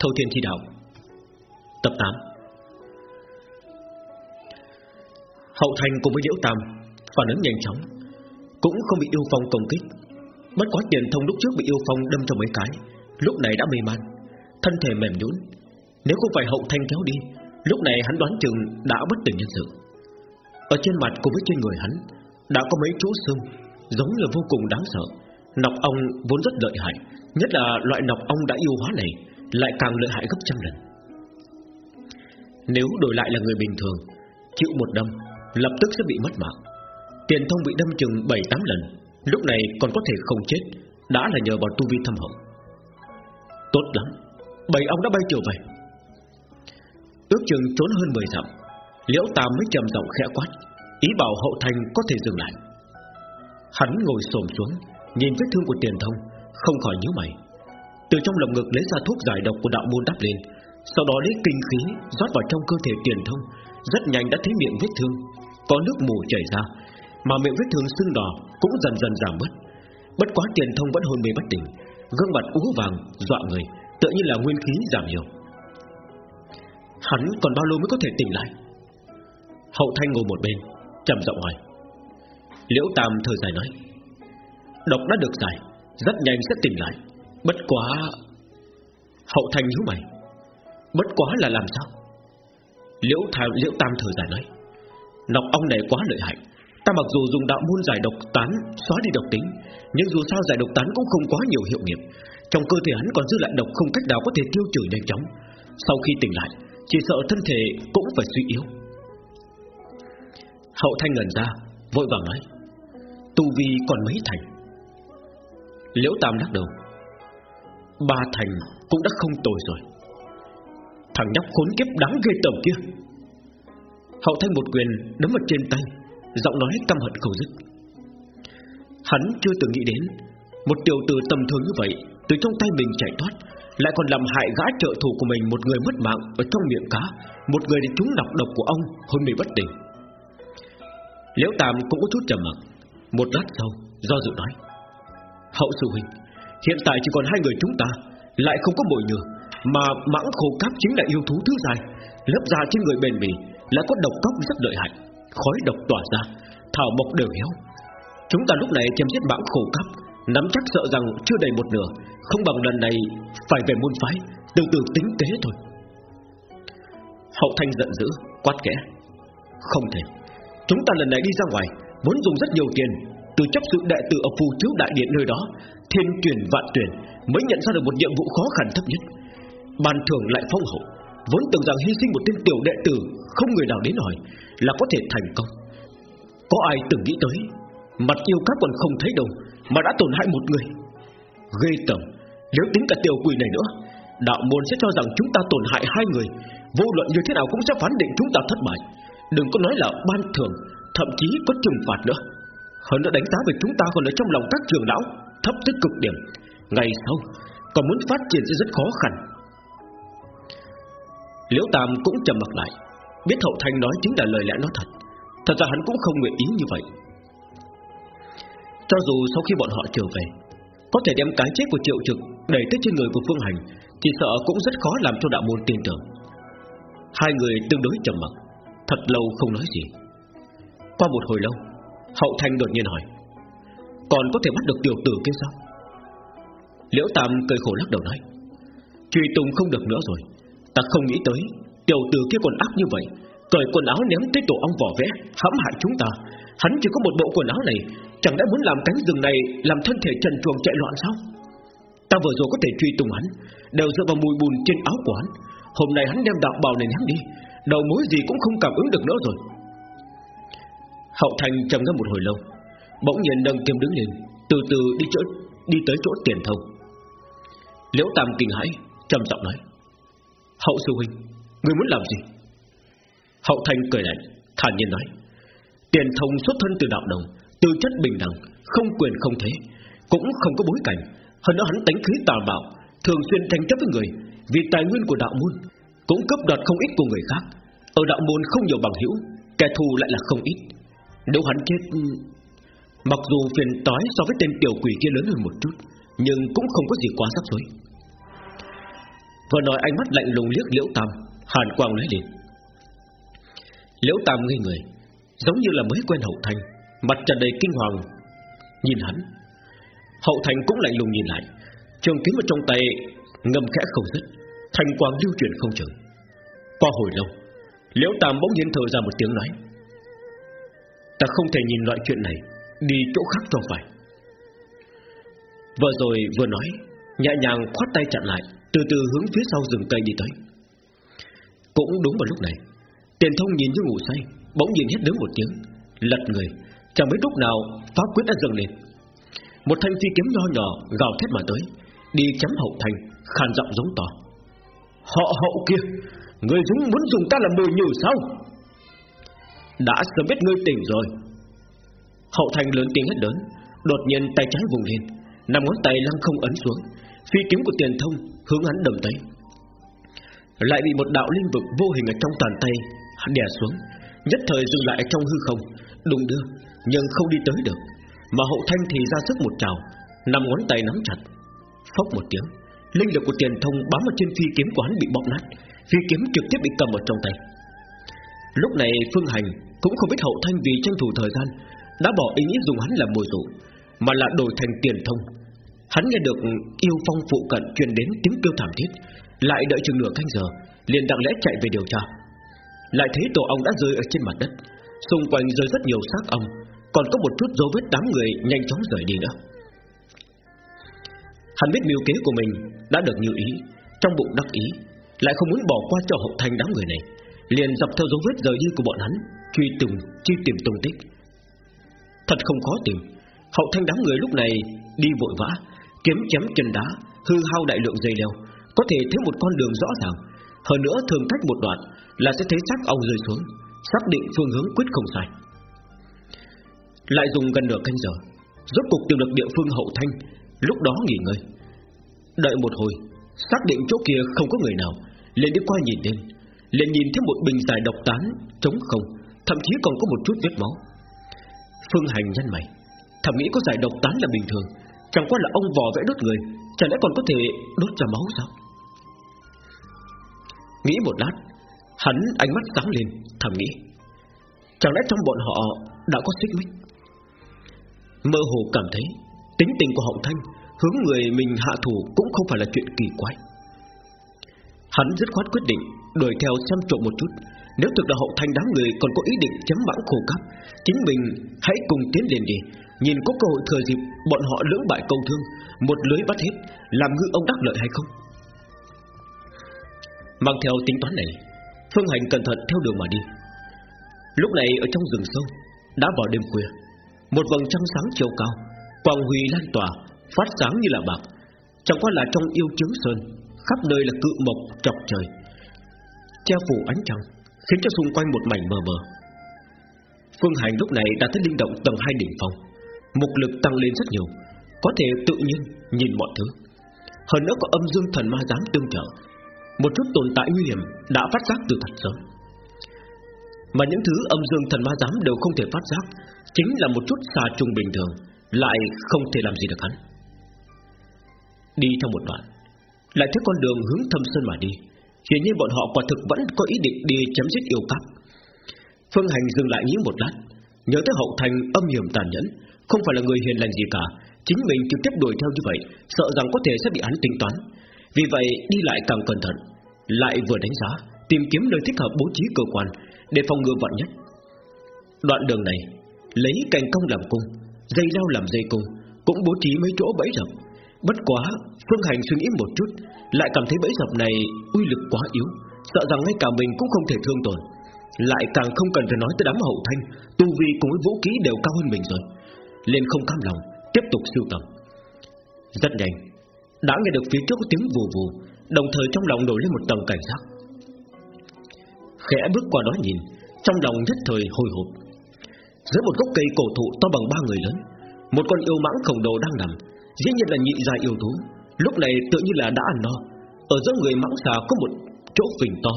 Thâu Thiên Thi Đạo, Tập 8 Hậu Thành cùng với Liễu Tam Phản ứng nhanh chóng, Cũng không bị yêu phong công kích. Bất quá tiền thông lúc trước bị yêu phong đâm cho mấy cái, Lúc này đã mê man, Thân thể mềm nhũn. Nếu không phải hậu thanh kéo đi, Lúc này hắn đoán chừng đã bất tỉnh nhân sự. Ở trên mặt cùng với trên người hắn, Đã có mấy chỗ sưng Giống như vô cùng đáng sợ. Nọc ong vốn rất lợi hại, Nhất là loại nọc ong đã yêu hóa này lại càng lợi hại gấp trăm lần. Nếu đổi lại là người bình thường, Chịu một đâm, Lập tức sẽ bị mất mạng. Tiền thông bị đâm chừng 7-8 lần, Lúc này còn có thể không chết, Đã là nhờ vào tu vi thâm hậu. Tốt lắm, Bảy ông đã bay trở về. Ước chừng trốn hơn 10 dặm, Liễu Tam mới trầm giọng khẽ quát, Ý bảo hậu thành có thể dừng lại. Hắn ngồi xổm xuống, Nhìn vết thương của tiền thông, Không khỏi nhíu mày. Từ trong lồng ngực lấy ra thuốc giải độc của đạo môn đắp lên. Sau đó lấy kinh khí rót vào trong cơ thể tiền thông. Rất nhanh đã thấy miệng vết thương. Có nước mù chảy ra, Mà miệng vết thương sưng đỏ cũng dần dần giảm bớt. Bất quá tiền thông vẫn hôn mê bất tỉnh. Gương mặt úa vàng, dọa người Tự như là nguyên khí giảm nhiều. Hắn còn bao lâu mới có thể tỉnh lại? Hậu thanh ngồi một bên, trầm giọng hỏi. Liễu Tam thở dài nói. Độc đã được giải, Rất nhanh sẽ tỉnh lại. Bất quá Hậu thanh nhíu mày Bất quá là làm sao? Liễu, thà, Liễu Tam thở dài nói Nọc ong này quá lợi hại. Ta mặc dù dùng đạo môn giải độc tán Xóa đi độc tính Nhưng dù sao giải độc tán cũng không quá nhiều hiệu nghiệm. Trong cơ thể hắn còn dư lại độc không cách nào có thể tiêu trừ nhanh chóng. Sau khi tỉnh lại Chỉ sợ thân thể cũng phải suy yếu. Hậu thanh ngẩn ra Vội vàng nói Tu vi còn mấy thành? Liễu Tam lắc đầu Ba thành cũng đã không tồi rồi. Thằng nhóc khốn kiếp đáng ghê tởm kia. Hậu thanh một quyền đấm vào trên tay, Giọng nói căm hận không dứt. Hắn chưa từng nghĩ đến, Một tiểu tử tầm thường như vậy, Từ trong tay mình chạy thoát, Lại còn làm hại gã trợ thủ của mình Một người mất mạng ở trong miệng cá, Một người để trúng nọc độc của ông, Hôn mê bất tỉnh. Liễu tạm cũng có chút trầm mặc. Một lát sau, do dự nói, Hậu sư huynh Hiện tại chỉ còn hai người chúng ta, Lại không có bội nhừa Mà mãng khô cáp chính là yêu thú thứ dài Lớp da trên người bền bỉ Lại có độc cốc rất lợi hại, Khói độc tỏa ra, Thảo mộc đều héo. Chúng ta lúc này chém giết mãng khổ cáp Nắm chắc sợ rằng chưa đầy một nửa, Không bằng lần này phải về môn phái, Từ từ tính kế thôi. Hậu thanh giận dữ, Quát kẽ Không thể, Chúng ta lần này đi ra ngoài, Muốn dùng rất nhiều tiền, Từ chấp sự đệ tử ở phù chiếu đại điện nơi đó Thiên tuyển vạn tuyển Mới nhận ra được một nhiệm vụ khó khăn thấp nhất. Ban thưởng lại phong hậu, Vốn tưởng rằng hy sinh một tên tiểu đệ tử Không người nào đến hỏi Là có thể thành công. Có ai từng nghĩ tới, Mặt yêu các còn không thấy đâu Mà đã tổn hại một người. Ghê tởm, Nếu tính cả tiểu quỷ này nữa, Đạo môn sẽ cho rằng chúng ta tổn hại hai người, Vô luận như thế nào cũng sẽ phán định chúng ta thất bại. Đừng có nói là ban thưởng, Thậm chí có trừng phạt nữa. Hơn nữa đánh giá về chúng ta còn ở trong lòng các trường lão. Thấp tới cực điểm. Ngày sau, còn muốn phát triển sẽ rất khó khăn. Liễu Tam cũng trầm mặt lại, Biết Hậu Thanh nói chính là lời lẽ nói thật. Thật ra hắn cũng không nguyện ý như vậy. Cho dù sau khi bọn họ trở về, Có thể đem cái chết của triệu trực Đẩy tới trên người của Phương Hành Chỉ sợ cũng rất khó làm cho đạo môn tin tưởng. Hai người tương đối trầm mặc, Thật lâu không nói gì. Qua một hồi lâu, Hậu Thanh đột nhiên hỏi còn có thể bắt được tiểu tử kia sao? Liễu Tam cười khổ lắc đầu nói, Truy tung không được nữa rồi. Ta không nghĩ tới, Tiểu tử kia còn ác như vậy. Cởi quần áo ném tới tổ ong vỏ vẽ, Hãm hại chúng ta. Hắn chỉ có một bộ quần áo này, Chẳng lẽ muốn làm cánh rừng này, Làm thân thể trần truồng chạy loạn sao? Ta vừa rồi có thể truy tung hắn, Đều dựa vào mùi bùn trên áo của hắn. Hôm nay hắn đem đạo bào này ném đi, Đầu mối gì cũng không cảm ứng được nữa rồi. Hậu Thành trầm ngâm một hồi lâu Bỗng nhiên nâng kiếm đứng lên, Từ từ đi chỗ đi tới chỗ tiền thông. Liễu Tam kinh hãi, trầm giọng nói, Hậu sư huynh, Người muốn làm gì? Hậu Thanh cười lạnh, thản nhiên nói, Tiền thông xuất thân từ đạo đồng, Tư chất bình đẳng, Không quyền không thế, Cũng không có bối cảnh. Hơn nữa hắn tánh khí tà bạo, Thường xuyên tranh chấp với người, Vì tài nguyên của đạo môn, Cũng cấp đoạt không ít của người khác. Ở đạo môn không nhiều bằng hữu, Kẻ thù lại là không ít. Nếu hắn chết Mặc dù phiền toái so với tên tiểu quỷ kia lớn hơn một chút, Nhưng cũng không có gì quá rắc rối. Vừa nói ánh mắt lạnh lùng liếc Liễu Tam, Hàn quang lóe lên. Liễu Tam ngây người, Giống như là mới quen Hậu Thanh Mặt tràn đầy kinh hoàng. Nhìn hắn, Hậu Thanh cũng lạnh lùng nhìn lại, Trường kiếm ở trong tay ngầm khẽ không dứt Thành quang lưu chuyển không chừng. Qua hồi lâu, Liễu Tam bỗng nhiên thở ra một tiếng nói, Ta không thể nhìn loại chuyện này Đi chỗ khác cho phải. Vừa rồi vừa nói, Nhẹ nhàng khoát tay chặn lại, Từ từ hướng phía sau rừng cây đi tới. Cũng đúng vào lúc này, Tiền thông nhìn như ngủ say, Bỗng nhìn hết đứng một tiếng, Lật người, Chẳng biết lúc nào pháp quyết đã dâng lên. Một thanh phi kiếm nho nhỏ gào thét mà tới, Đi chấm hậu thành, Khàn giọng giống to. Họ, hậu kia, Người dũng muốn dùng ta làm mồi nhử sao? Đã sớm biết ngươi tỉnh rồi Hậu thành lớn tiếng hết lớn, Đột nhiên tay trái vùng lên Nằm ngón tay lăng không ấn xuống, Phi kiếm của tiền thông hướng hắn đầm tới. Lại bị một đạo linh vực vô hình ở trong toàn tay Đè xuống, Nhất thời dừng lại trong hư không, Đùng đưa, nhưng không đi tới được. Mà hậu thanh thì ra sức một trào Nằm ngón tay nắm chặt, Phốc một tiếng, Linh lực của tiền thông bám vào trên phi kiếm của hắn bị bóp nát, Phi kiếm trực tiếp bị cầm ở trong tay. Lúc này Phương Hành Cũng không biết hậu thanh vì tranh thủ thời gian đã bỏ ý nghĩ dùng hắn làm mồi dụ, Mà là đổi thành tiền thông. Hắn nghe được yêu phong phụ cận truyền đến tiếng kêu thảm thiết, Lại đợi chừng nửa canh giờ, liền đặng lẽ chạy về điều tra. Lại thấy tổ ong đã rơi ở trên mặt đất, Xung quanh rơi rất nhiều xác ong, Còn có một chút dấu vết đám người nhanh chóng rời đi nữa. Hắn biết mưu kế của mình đã được như ý, Trong bụng đắc ý, Lại không muốn bỏ qua cho hậu thành đám người này, Liền dọc theo dấu vết rời đi của bọn hắn, Truy từng truy tìm tung tích. Thật không khó tìm. Hậu thanh đám người lúc này đi vội vã, Kiếm chém chân đá, Hư hao đại lượng dây leo, Có thể thấy một con đường rõ ràng. Hơn nữa thường cách một đoạn Là sẽ thấy xác ong rơi xuống, Xác định phương hướng quyết không sai. Lại dùng gần nửa canh giờ, Rốt cục tìm được địa phương hậu thanh, Lúc đó nghỉ ngơi. Đợi một hồi, Xác định chỗ kia không có người nào, liền đi qua nhìn lên, liền nhìn thấy một bình dài độc tán Trống không, Thậm chí còn có một chút vết máu. Phương hành nhân mày. Thầm nghĩ có giải độc tán là bình thường. Chẳng qua là ông vò vẽ đốt người, Chẳng lẽ còn có thể đốt ra máu sao? Nghĩ một lát, Hắn ánh mắt sáng lên, Thầm nghĩ. Chẳng lẽ trong bọn họ đã có xích mích? Mơ hồ cảm thấy Tính tình của Hậu Thanh Hướng người mình hạ thủ cũng không phải là chuyện kỳ quái. Hắn dứt khoát quyết định Đuổi theo xem trộm một chút nếu thực là Hậu Thanh đám người còn có ý định chấm mãng khổ cấp, Chính mình hãy cùng tiến lên đi. Nhìn có cơ hội thừa dịp Bọn họ lưỡng bại công thương, Một lưới bắt hết, Làm ngư ông đắc lợi hay không? Mang theo tính toán này, Phương Hành cẩn thận theo đường mà đi. Lúc này ở trong rừng sâu, Đã vào đêm khuya, Một vầng trăng sáng chiều cao, Quang huy lan tỏa, Phát sáng như là bạc. Chẳng qua là trong yêu chứng sơn, Khắp nơi là cự mộc chọc trời, Che phủ ánh trăng. Khiến cho xung quanh một mảnh mờ mờ. Phương Hành lúc này đã tới linh động tầng hai đỉnh phong, Mục lực tăng lên rất nhiều, Có thể tự nhiên nhìn mọi thứ. Hơn nữa có âm dương thần ma dám tương trợ, Một chút tồn tại nguy hiểm Đã phát giác từ thật sớm. Mà những thứ âm dương thần ma dám đều không thể phát giác, Chính là một chút xà trùng bình thường, Lại không thể làm gì được hắn. Đi theo một đoạn, Lại thấy con đường hướng thâm sơn mà đi. Hiển nhiên bọn họ quả thực vẫn có ý định đi chấm dứt yêu cắp. Phương Hành dừng lại nghĩ một lát, Nhớ tới hậu thành âm hiểm tàn nhẫn, Không phải là người hiền lành gì cả, Chính mình trực tiếp đuổi theo như vậy, Sợ rằng có thể sẽ bị hắn tính toán. Vì vậy, đi lại càng cẩn thận, Lại vừa đánh giá, Tìm kiếm nơi thích hợp bố trí cơ quan Để phòng ngừa vạn nhất. Đoạn đường này, Lấy cành công làm cung, Dây leo làm dây cung, Cũng bố trí mấy chỗ bẫy rập. Bất quá, Phương Hành suy nghĩ một chút lại cảm thấy bẫy dập này uy lực quá yếu, Sợ rằng ngay cả mình cũng không thể thương tổn. Lại càng không cần phải nói tới đám hậu thanh, Tu vi cùng với vũ khí đều cao hơn mình rồi. Liền không cam lòng, Tiếp tục sưu tầm. Rất nhanh, Đã nghe được phía trước có tiếng vù vù, Đồng thời trong lòng nổi lên một tầng cảnh giác. Khẽ bước qua đó nhìn, Trong lòng nhất thời hồi hộp. Dưới một gốc cây cổ thụ to bằng ba người lớn, Một con yêu mãng khổng lồ đang nằm, Dĩ nhiên là nhị gia yêu thú. Lúc này tự như là đã ăn no. Ở giữa người mãng xà có một chỗ phình to.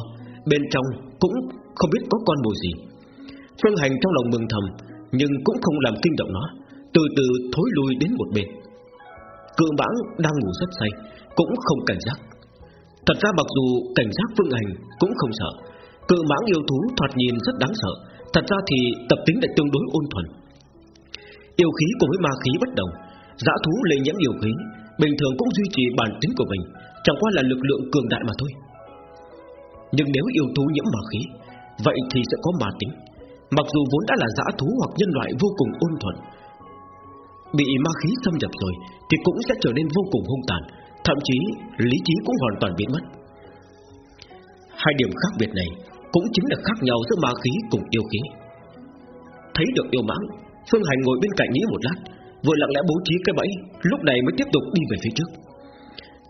Bên trong cũng không biết có con mồi gì. Phương Hành trong lòng mừng thầm, Nhưng cũng không làm kinh động nó. Từ từ thối lui đến một bên. Cự mãng đang ngủ rất say, Cũng không cảnh giác. Thật ra mặc dù cảnh giác Phương Hành cũng không sợ. Cự mãng yêu thú thoạt nhìn rất đáng sợ. Thật ra thì tập tính lại tương đối ôn thuần. Yêu khí cùng với ma khí bất đồng. Dã thú lây nhiễm yêu khí Bình thường cũng duy trì bản tính của mình Chẳng qua là lực lượng cường đại mà thôi. Nhưng nếu yêu thú nhiễm ma khí Vậy thì sẽ có ma tính. Mặc dù vốn đã là dã thú hoặc nhân loại vô cùng ôn thuận, Bị ma khí xâm nhập rồi Thì cũng sẽ trở nên vô cùng hung tàn Thậm chí lý trí cũng hoàn toàn biến mất. Hai điểm khác biệt này Cũng chính là khác nhau giữa ma khí cùng yêu khí. Thấy được yêu mãng Phương Hành ngồi bên cạnh nghĩ một lát Vừa lặng lẽ bố trí cái bẫy, Lúc này mới tiếp tục đi về phía trước.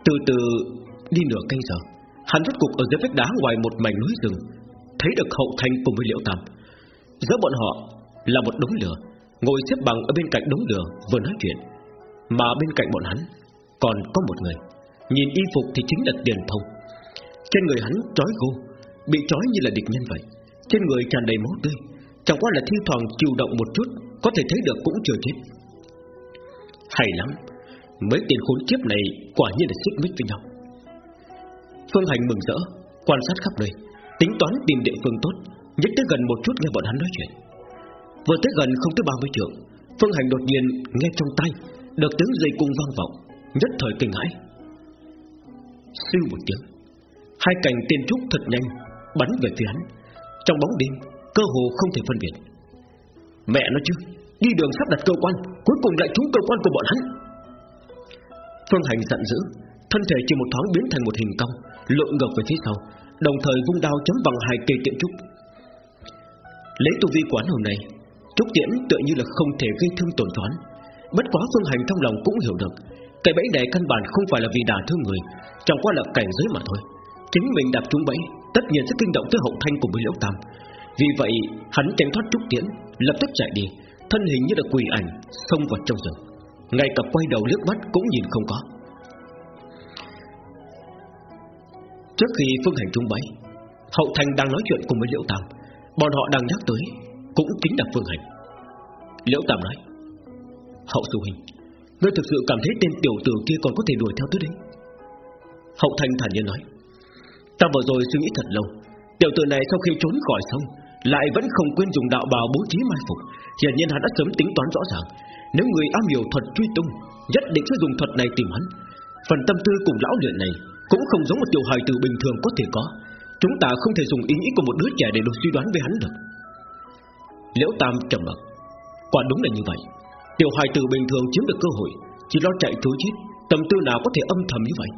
Từ từ, đi nửa cây giờ, Hắn rốt cục ở dưới vách đá ngoài một mảnh núi rừng, Thấy được hậu thành cùng với liễu tam. Giữa bọn họ là một đống lửa, Ngồi xếp bằng ở bên cạnh đống lửa Vừa nói chuyện, Mà bên cạnh bọn hắn còn có một người, Nhìn y phục thì chính là tiền thông. Trên người hắn trói gô, Bị trói như là địch nhân vậy, Trên người tràn đầy máu tươi, Chẳng qua là thi thoảng chịu động một chút, Có thể thấy được cũng chưa chết. Hay lắm. Mấy tiền khốn kiếp này quả nhiên là xích mích với nhau. Phương Hành mừng rỡ, Quan sát khắp nơi, Tính toán tìm địa phương tốt, Nhất tới gần một chút nghe bọn hắn nói chuyện. Vừa tới gần không tới 30 trượng, Phương Hành đột nhiên nghe trong tay, Được tiếng dây cung vang vọng, Nhất thời kinh hãi. Siêu một tiếng, Hai cành tiên trúc thật nhanh Bắn về phía hắn. Trong bóng đêm, cơ hồ không thể phân biệt. Mẹ nó chứ Đi đường sắp đặt cơ quan, Cuối cùng lại trúng cơ quan của bọn hắn. Phương Hành giận dữ, Thân thể chỉ một thoáng biến thành một hình cong Lộn ngược về phía sau, Đồng thời vung đao chấm bằng hai cây tiện trúc. Lấy tu vi quán hôm nay, Trúc tiễn tựa như là không thể gây thương tổn toán. Bất quá Phương Hành trong lòng cũng hiểu được, cái bẫy này căn bản không phải là vì đả thương người, Chẳng qua là cảnh giới mà thôi. Chính mình đạp trúng bẫy, Tất nhiên sẽ kinh động tới hậu thanh của với liễu tam. Vì vậy, hắn tránh thoát trúc tiễn, Lập tức chạy đi. Thân hình như là quỳ ảnh Xông vào trong rừng. Ngay cả quay đầu liếc mắt cũng nhìn không có. Trước khi phương hành trung bấy, Hậu thành đang nói chuyện cùng với liễu tam. Bọn họ đang nhắc tới Cũng chính là phương hành. Liễu tam nói Hậu sư huynh Ngươi thực sự cảm thấy tên tiểu tử kia còn có thể đuổi theo tới đấy? Hậu thành thản nhiên nói Ta vừa rồi suy nghĩ thật lâu Tiểu tử này sau khi trốn khỏi sông lại vẫn không quên dùng đạo bào bố trí mai phục. Hiển nhiên hắn đã sớm tính toán rõ ràng, Nếu người am hiểu thuật truy tung, Nhất định sẽ dùng thuật này tìm hắn. Phần tâm tư cùng lão luyện này Cũng không giống một tiểu hài tử bình thường có thể có. Chúng ta không thể dùng ý nghĩ của một đứa trẻ Để được suy đoán về hắn được. Liễu Tam trầm mặc. Quả đúng là như vậy. Tiểu hài tử bình thường chiếm được cơ hội, Chỉ lo chạy trốn chết, Tâm tư nào có thể âm thầm như vậy?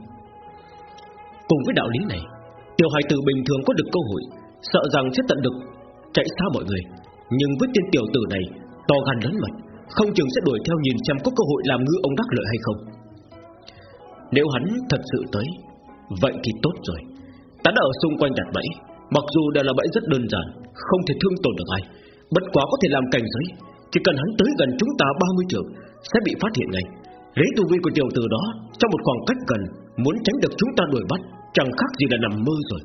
Cùng với đạo lý này, Tiểu hài tử bình thường có được cơ hội, Sợ rằng sẽ tận được chạy xa mọi người. Nhưng với tên tiểu tử này, To gan lớn mật Không chừng sẽ đuổi theo nhìn xem có cơ hội làm ngư ông đắc lợi hay không. Nếu hắn thật sự tới, Vậy thì tốt rồi. Ta đã ở xung quanh đặt bẫy. Mặc dù đây là bẫy rất đơn giản, Không thể thương tổn được ai. Bất quá có thể làm cảnh giới. Chỉ cần hắn tới gần chúng ta 30 trường Sẽ bị phát hiện ngay. Lấy tu vi của tiểu tử đó, Trong một khoảng cách gần, Muốn tránh được chúng ta đuổi bắt, Chẳng khác gì là nằm mơ rồi.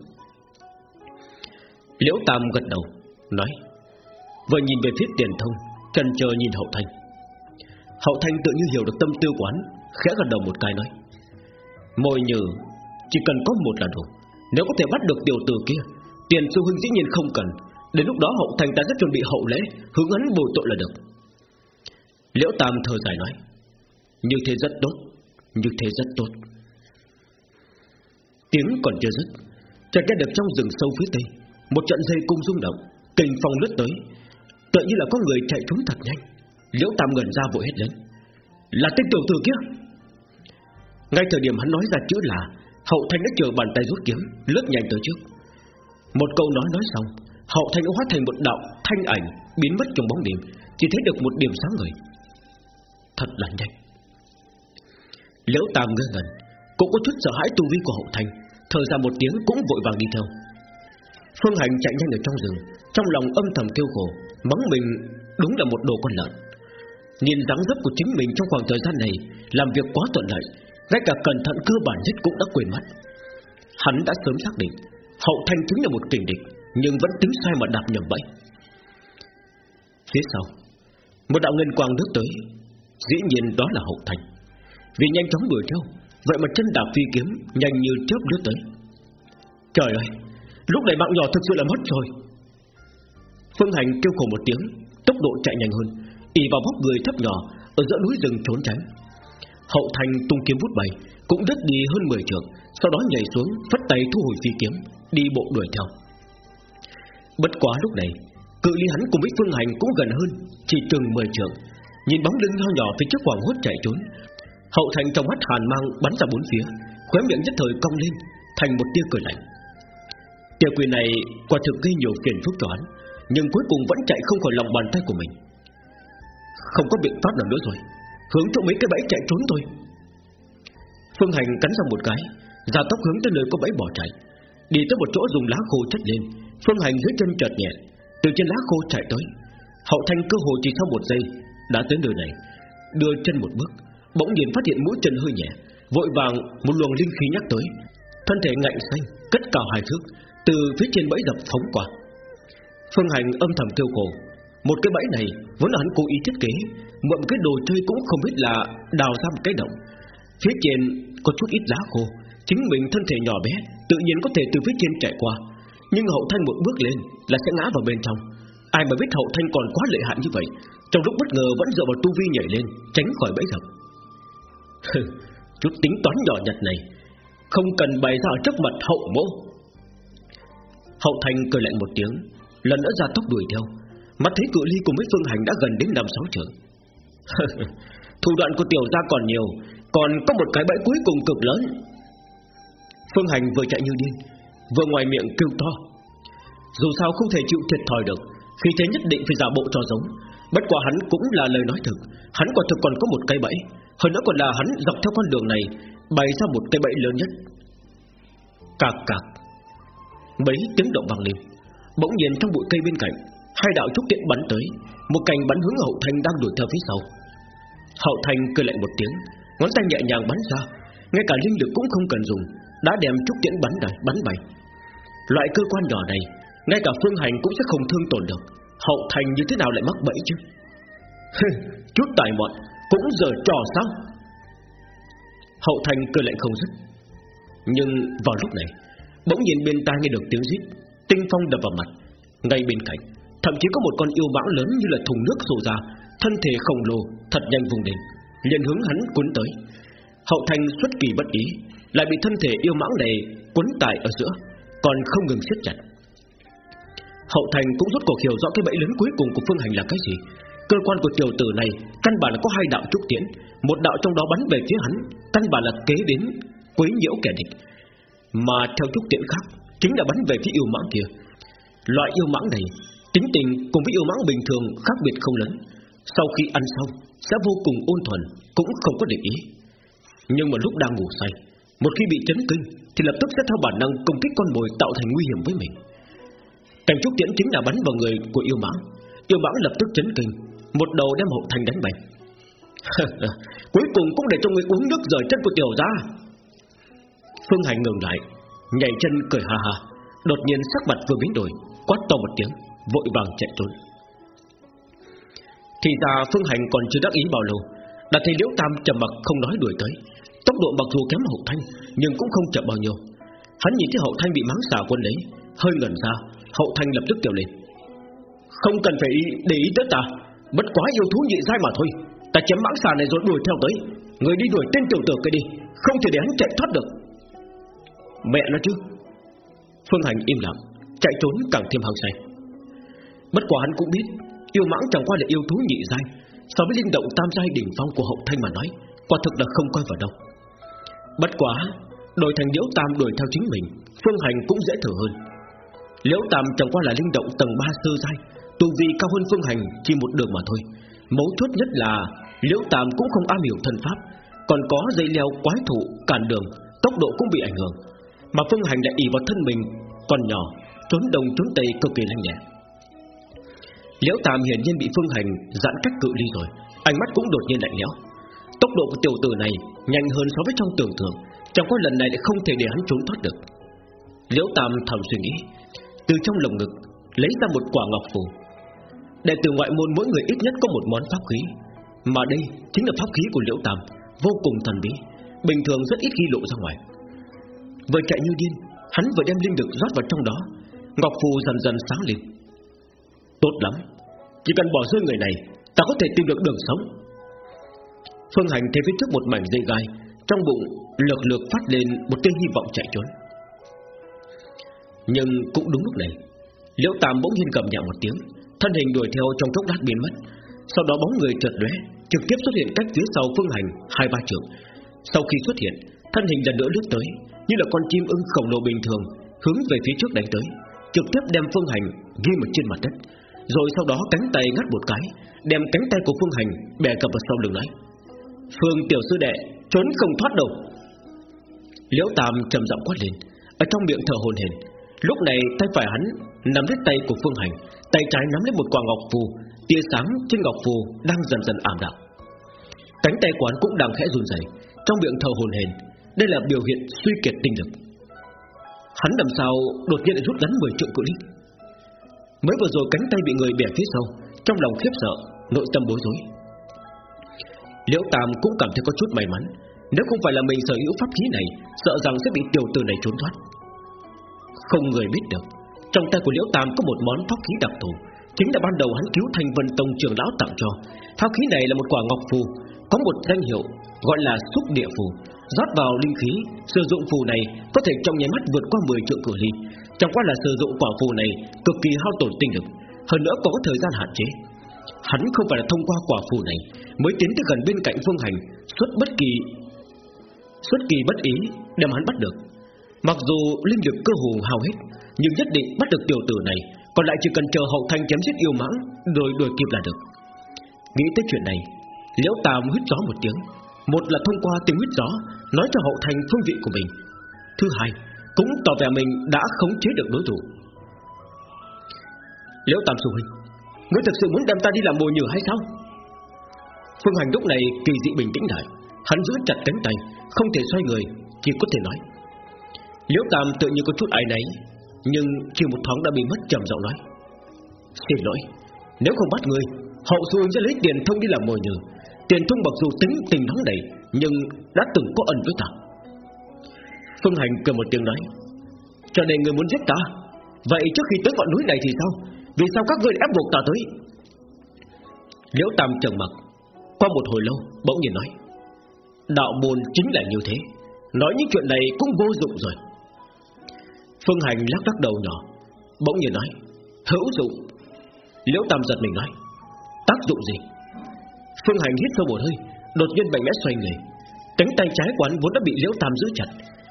Liễu Tam gật đầu. Nói Vừa nhìn về phía tiền thông, Trần chờ nhìn hậu thanh. Hậu thanh tự như hiểu được tâm tư quán Khẽ gật đầu một cái nói, môi nhừ Chỉ cần có một là đủ. Nếu có thể bắt được tiểu tử kia, Tiền sư huynh dĩ nhiên không cần. Đến lúc đó hậu thành ta sẽ chuẩn bị hậu lễ, Hướng hắn bồi tội là được. Liễu Tam thở dài nói, Như thế rất tốt, Như thế rất tốt. Tiếng còn chưa dứt, Chợt nghe được trong rừng sâu phía tây, Một trận dây cung rung động. Kình phong lướt tới. Tự như là có người chạy trốn thật nhanh. Liễu Tam gần ra vội hết lớn, Là tên tiểu tử kia. Ngay thời điểm hắn nói ra chữ là Hậu thanh đã chờ bàn tay rút kiếm Lướt nhanh tới trước. Một câu nói nói xong Hậu thanh hóa thành một đạo thanh ảnh Biến mất trong bóng đêm Chỉ thấy được một điểm sáng người. Thật là nhanh. Liễu Tam ngơ ngẩn Cũng có chút sợ hãi tu vi của hậu thanh Thở ra một tiếng cũng vội vàng đi theo. Phương Hành chạy nhanh ở trong rừng, Trong lòng âm thầm kêu khổ, Mắng mình đúng là một đồ con lợn. Nhìn dáng dấp của chính mình trong khoảng thời gian này, Làm việc quá thuận lợi, Ngay cả cẩn thận cơ bản nhất cũng đã quên mất. Hắn đã sớm xác định, Hậu thanh chính là một kình địch, nhưng vẫn tính sai mà đạp nhầm bẫy. Phía sau, Một đạo ngân quang nước tới, Dĩ nhiên đó là hậu thành Vì nhanh chóng đuổi theo, Vậy mà chân đạp phi kiếm Nhanh như chớp lướt tới. Trời ơi! Lúc này mạng nhỏ thực sự là mất rồi. Phương Hành kêu khổ một tiếng, Tốc độ chạy nhanh hơn, ỉ vào bóc người thấp nhỏ Ở giữa núi rừng trốn tránh. Hậu thành tung kiếm vút bay Cũng đứt đi hơn 10 trường Sau đó nhảy xuống phất tay thu hồi phi kiếm, Đi bộ đuổi theo. Bất quá lúc này, Cự ly hắn cùng với Phương Hành cũng gần hơn, Chỉ chừng 10 trường Nhìn bóng lưng nho nhỏ phía trước hoàng hốt chạy trốn, Hậu thành trong mắt hàn mang bắn ra bốn phía, Khóe miệng nhất thời cong lên, Thành một tia cười lạnh. Tiểu quỷ này quả thực gây nhiều phiền phức cho hắn, Nhưng cuối cùng vẫn chạy không khỏi lòng bàn tay của mình. Không có biện pháp nào nữa rồi, Hướng chỗ mấy cái bẫy chạy trốn thôi. Phương Hành cắn ra một cái Giả tốc hướng tới nơi có bẫy bỏ chạy. Đi tới một chỗ dùng lá khô chất lên, Phương Hành dưới chân chợt nhẹ Từ trên lá khô chạy tới. Hậu Thanh cơ hồ chỉ sau một giây, Đã tới nơi này. Đưa chân một bước, Bỗng nhiên phát hiện mũi chân hơi nhẹ, Vội vàng một luồng linh khí nhắc tới. Thân thể ngạnh xanh, Cất cao hai thước từ phía trên bẫy dập phóng qua. Phương Hành âm thầm tiêu cổ Một cái bẫy này vốn là hắn cố ý thiết kế Mượn cái đồ chơi cũng không biết là Đào ra một cái động. Phía trên có chút ít lá khô, Chính mình thân thể nhỏ bé, Tự nhiên có thể từ phía trên chạy qua. Nhưng hậu thanh một bước lên là sẽ ngã vào bên trong. Ai mà biết hậu thanh còn quá lợi hại như vậy, Trong lúc bất ngờ vẫn dựa vào tu vi nhảy lên, Tránh khỏi bẫy dập Chút tính toán nhỏ nhặt này, Không cần bày ra trước mặt hậu mẫu. Hậu Thành cười lạnh một tiếng, Lần nữa ra tốc đuổi theo. Mắt thấy cự ly cùng mấy Phương Hành đã gần đến năm sáu trường Thủ đoạn của tiểu gia còn nhiều, Còn có một cái bẫy cuối cùng cực lớn. Phương Hành vừa chạy như điên, Vừa ngoài miệng kêu to. Dù sao không thể chịu thiệt thòi được, Khi thế nhất định phải giả bộ cho giống. Bất quả hắn cũng là lời nói thực, Hắn quả thực còn có một cây bẫy, Hơn nữa còn là hắn dọc theo con đường này, Bày ra một cây bẫy lớn nhất. Cạc cạc. Mấy tiếng động vang lên. Bỗng nhiên trong bụi cây bên cạnh Hai đạo trúc tiện bắn tới. Một cành bắn hướng hậu thành đang đuổi theo phía sau. Hậu thành cười lạnh một tiếng Ngón tay nhẹ nhàng bắn ra. Ngay cả linh lực cũng không cần dùng Đã đem trúc tiễn bắn đẩy, bắn bay. Loại cơ quan nhỏ này Ngay cả phương hành cũng sẽ không thương tổn được. Hậu thành như thế nào lại mắc bẫy chứ? Chút tài mọn Cũng giờ trò sao? Hậu thành cười lạnh không dứt. Nhưng vào lúc này Bỗng nhiên bên tai nghe được tiếng rít, Tinh phong đập vào mặt. Ngay bên cạnh, Thậm chí có một con yêu mãng lớn như là thùng nước sổ ra, Thân thể khổng lồ, Thật nhanh vùng đỉnh, liền hướng hắn cuốn tới. Hậu thành xuất kỳ bất ý, Lại bị thân thể yêu mãng này cuốn tại ở giữa, Còn không ngừng siết chặt. Hậu thành cũng rốt cuộc hiểu rõ cái bẫy lớn cuối cùng của Phương Hành là cái gì. Cơ quan của tiểu tử này Căn bản là có hai đạo trúc tiễn, Một đạo trong đó bắn về phía hắn, Căn bản là kế đến quấy nhiễu kẻ địch. Mà theo trúc tiễn khác, Chính là bắn về phía yêu mãng kia. Loại yêu mãng này, Tính tình cùng với yêu mãng bình thường khác biệt không lớn. Sau khi ăn xong, Sẽ vô cùng ôn thuần, Cũng không có để ý. Nhưng mà lúc đang ngủ say, Một khi bị chấn kinh, Thì lập tức sẽ theo bản năng công kích con mồi tạo thành nguy hiểm với mình. Cảnh trúc tiễn chính là bắn vào người của yêu mãng. Yêu mãng lập tức chấn kinh, Một đầu đem hậu thành đánh bại Cuối cùng cũng để cho người uống nước rời chân của tiểu ra Phương Hành ngừng lại, Nhảy chân cười ha ha. Đột nhiên sắc mặt vừa biến đổi, Quát to một tiếng, Vội vàng chạy trốn. Thì ra Phương Hành còn chưa đắc ý bao lâu, Đã thấy Liễu Tam trầm mặc không nói đuổi tới. Tốc độ mặc dù kém hậu thanh, Nhưng cũng không chậm bao nhiêu. Hắn nhìn thấy hậu thanh bị mắng xà quân lấy Hơi ngẩn ra, Hậu thanh lập tức kêu lên. Không cần phải để ý tới ta, Bất quá yêu thú nhị dai mà thôi. Ta chém mãng xà này rồi đuổi theo tới. Người đi đuổi tên tiểu tử kia đi, Không thể để hắn chạy thoát được. Mẹ nó chứ. Phương Hành im lặng, Chạy trốn càng thêm hăng say. Bất quá hắn cũng biết, Yêu mãng chẳng qua là yêu thú nhị giai, So với linh động tam giai đỉnh phong của hậu thanh mà nói, Quả thực là không coi vào đâu. Bất quá, Đổi thành liễu tam đuổi theo chính mình, Phương Hành cũng dễ thở hơn. Liễu tam chẳng qua là linh động tầng 3 sơ giai, Tu vi cao hơn Phương Hành Chỉ một đường mà thôi. Mấu chốt nhất là Liễu tam cũng không am hiểu thân pháp, Còn có dây leo quái thụ cản đường, Tốc độ cũng bị ảnh hưởng. Mà Phương Hành lại ỉ vào thân mình Còn nhỏ Trốn đông trốn tây cực kỳ lanh lẹ. Liễu Tam hiển nhiên bị Phương Hành giãn cách cự ly rồi, ánh mắt cũng đột nhiên lạnh lẽo. Tốc độ của tiểu tử này nhanh hơn so với trong tưởng tượng, chẳng có lần này lại không thể để hắn trốn thoát được. Liễu Tam thầm suy nghĩ, từ trong lồng ngực lấy ra một quả ngọc phù. Đệ tử ngoại môn mỗi người ít nhất có một món pháp khí, mà đây chính là pháp khí của Liễu Tam, vô cùng thần bí, bình thường rất ít khi lộ ra ngoài. Vừa chạy như điên, Hắn vừa đem linh lực rót vào trong đó Ngọc phù dần dần sáng lên. Tốt lắm Chỉ cần bỏ rơi người này Ta có thể tìm được đường sống. Phương Hành thấy phía trước một mảnh dây gai Trong bụng lược lược phát lên Một tia hy vọng chạy trốn. Nhưng cũng đúng lúc này Liễu Tam bỗng nhiên cầm nhẹ một tiếng Thân hình đuổi theo trong chốc lát biến mất. Sau đó bóng người chợt lóe Trực tiếp xuất hiện cách phía sau Phương Hành hai ba trượng. Sau khi xuất hiện Thân hình lần nữa lướt tới như là con chim ưng khổng lồ bình thường Hướng về phía trước đánh tới Trực tiếp đem Phương Hành ghi một trên mặt đất Rồi sau đó cánh tay ngắt một cái Đem cánh tay của Phương Hành bẻ cập vào sau lưng nói Phương tiểu sư đệ Trốn không thoát đâu. Liễu Tam trầm giọng quát lên Ở trong miệng thở hồn hển Lúc này tay phải hắn nắm lấy tay của Phương Hành Tay trái nắm lấy một quả ngọc phù Tia sáng trên ngọc phù đang dần dần ảm đạm. Cánh tay quán cũng đang khẽ run rẩy, Trong miệng thở hồn hển đây là biểu hiện suy kiệt tinh lực. Hắn làm sao đột nhiên lại rút ngắn 10 trượng cự ly? Mới vừa rồi cánh tay bị người bẻ phía sau, Trong lòng khiếp sợ, Nội tâm bối rối. Liễu Tam cũng cảm thấy có chút may mắn, Nếu không phải là mình sở hữu pháp khí này, Sợ rằng sẽ bị tiểu tử này trốn thoát. Không người biết được, Trong tay của Liễu Tam có một món pháp khí đặc thù, Chính là ban đầu hắn cứu Thành Vân Tông trưởng lão tặng cho. Pháp khí này là một quả ngọc phù, Có một danh hiệu gọi là xúc địa phù rót vào linh khí, sử dụng phù này có thể trong nháy mắt vượt qua 10 trượng cự ly. Chẳng qua là sử dụng quả phù này cực kỳ hao tổn tinh lực, hơn nữa có thời gian hạn chế. Hắn không phải là thông qua quả phù này mới tiến tới gần bên cạnh Phương Hành, xuất bất kỳ xuất kỳ bất ý đem hắn bắt được. Mặc dù linh lực cơ hồ hao hết, nhưng nhất định bắt được tiểu tử này, còn lại chỉ cần chờ hậu thanh chém giết yêu mãng, rồi đuổi kịp là được. Nghĩ tới chuyện này, Liễu Tam hít gió một tiếng, một là thông qua tiếng huyết gió, Nói cho hậu thành phương vị của mình. Thứ hai, Cũng tỏ vẻ mình đã khống chế được đối thủ. Liễu Tam Sư Huynh, Ngươi thực sự muốn đem ta đi làm mồi nhử hay sao? Phương Hành lúc này kỳ dị bình tĩnh lại, Hắn giữ chặt cánh tay, Không thể xoay người, Chỉ có thể nói. Liễu Tam tự như có chút ai nấy, Nhưng chỉ một thoáng đã bị mất trầm giọng nói. Xin lỗi, Nếu không bắt ngươi, Hậu sư sẽ lấy tiền thông đi làm mồi nhử Tiền thông mặc dù tính tình nóng đầy Nhưng đã từng có ẩn với ta. Phương Hành cười một tiếng nói, Cho nên người muốn giết ta? Vậy trước khi tới ngọn núi này thì sao? Vì sao các ngươi ép buộc ta tới? Liễu Tam trầm mặt Qua một hồi lâu bỗng nhiên nói, Đạo môn chính là như thế, Nói những chuyện này cũng vô dụng rồi. Phương Hành lắc lắc đầu nhỏ, Bỗng nhiên nói, Hữu dụng. Liễu Tam giật mình nói, Tác dụng gì? Phương Hành hít sâu một hơi, Đột nhiên mạnh mẽ xoay người. Cánh tay trái quán vốn đã bị Liễu Tam giữ chặt.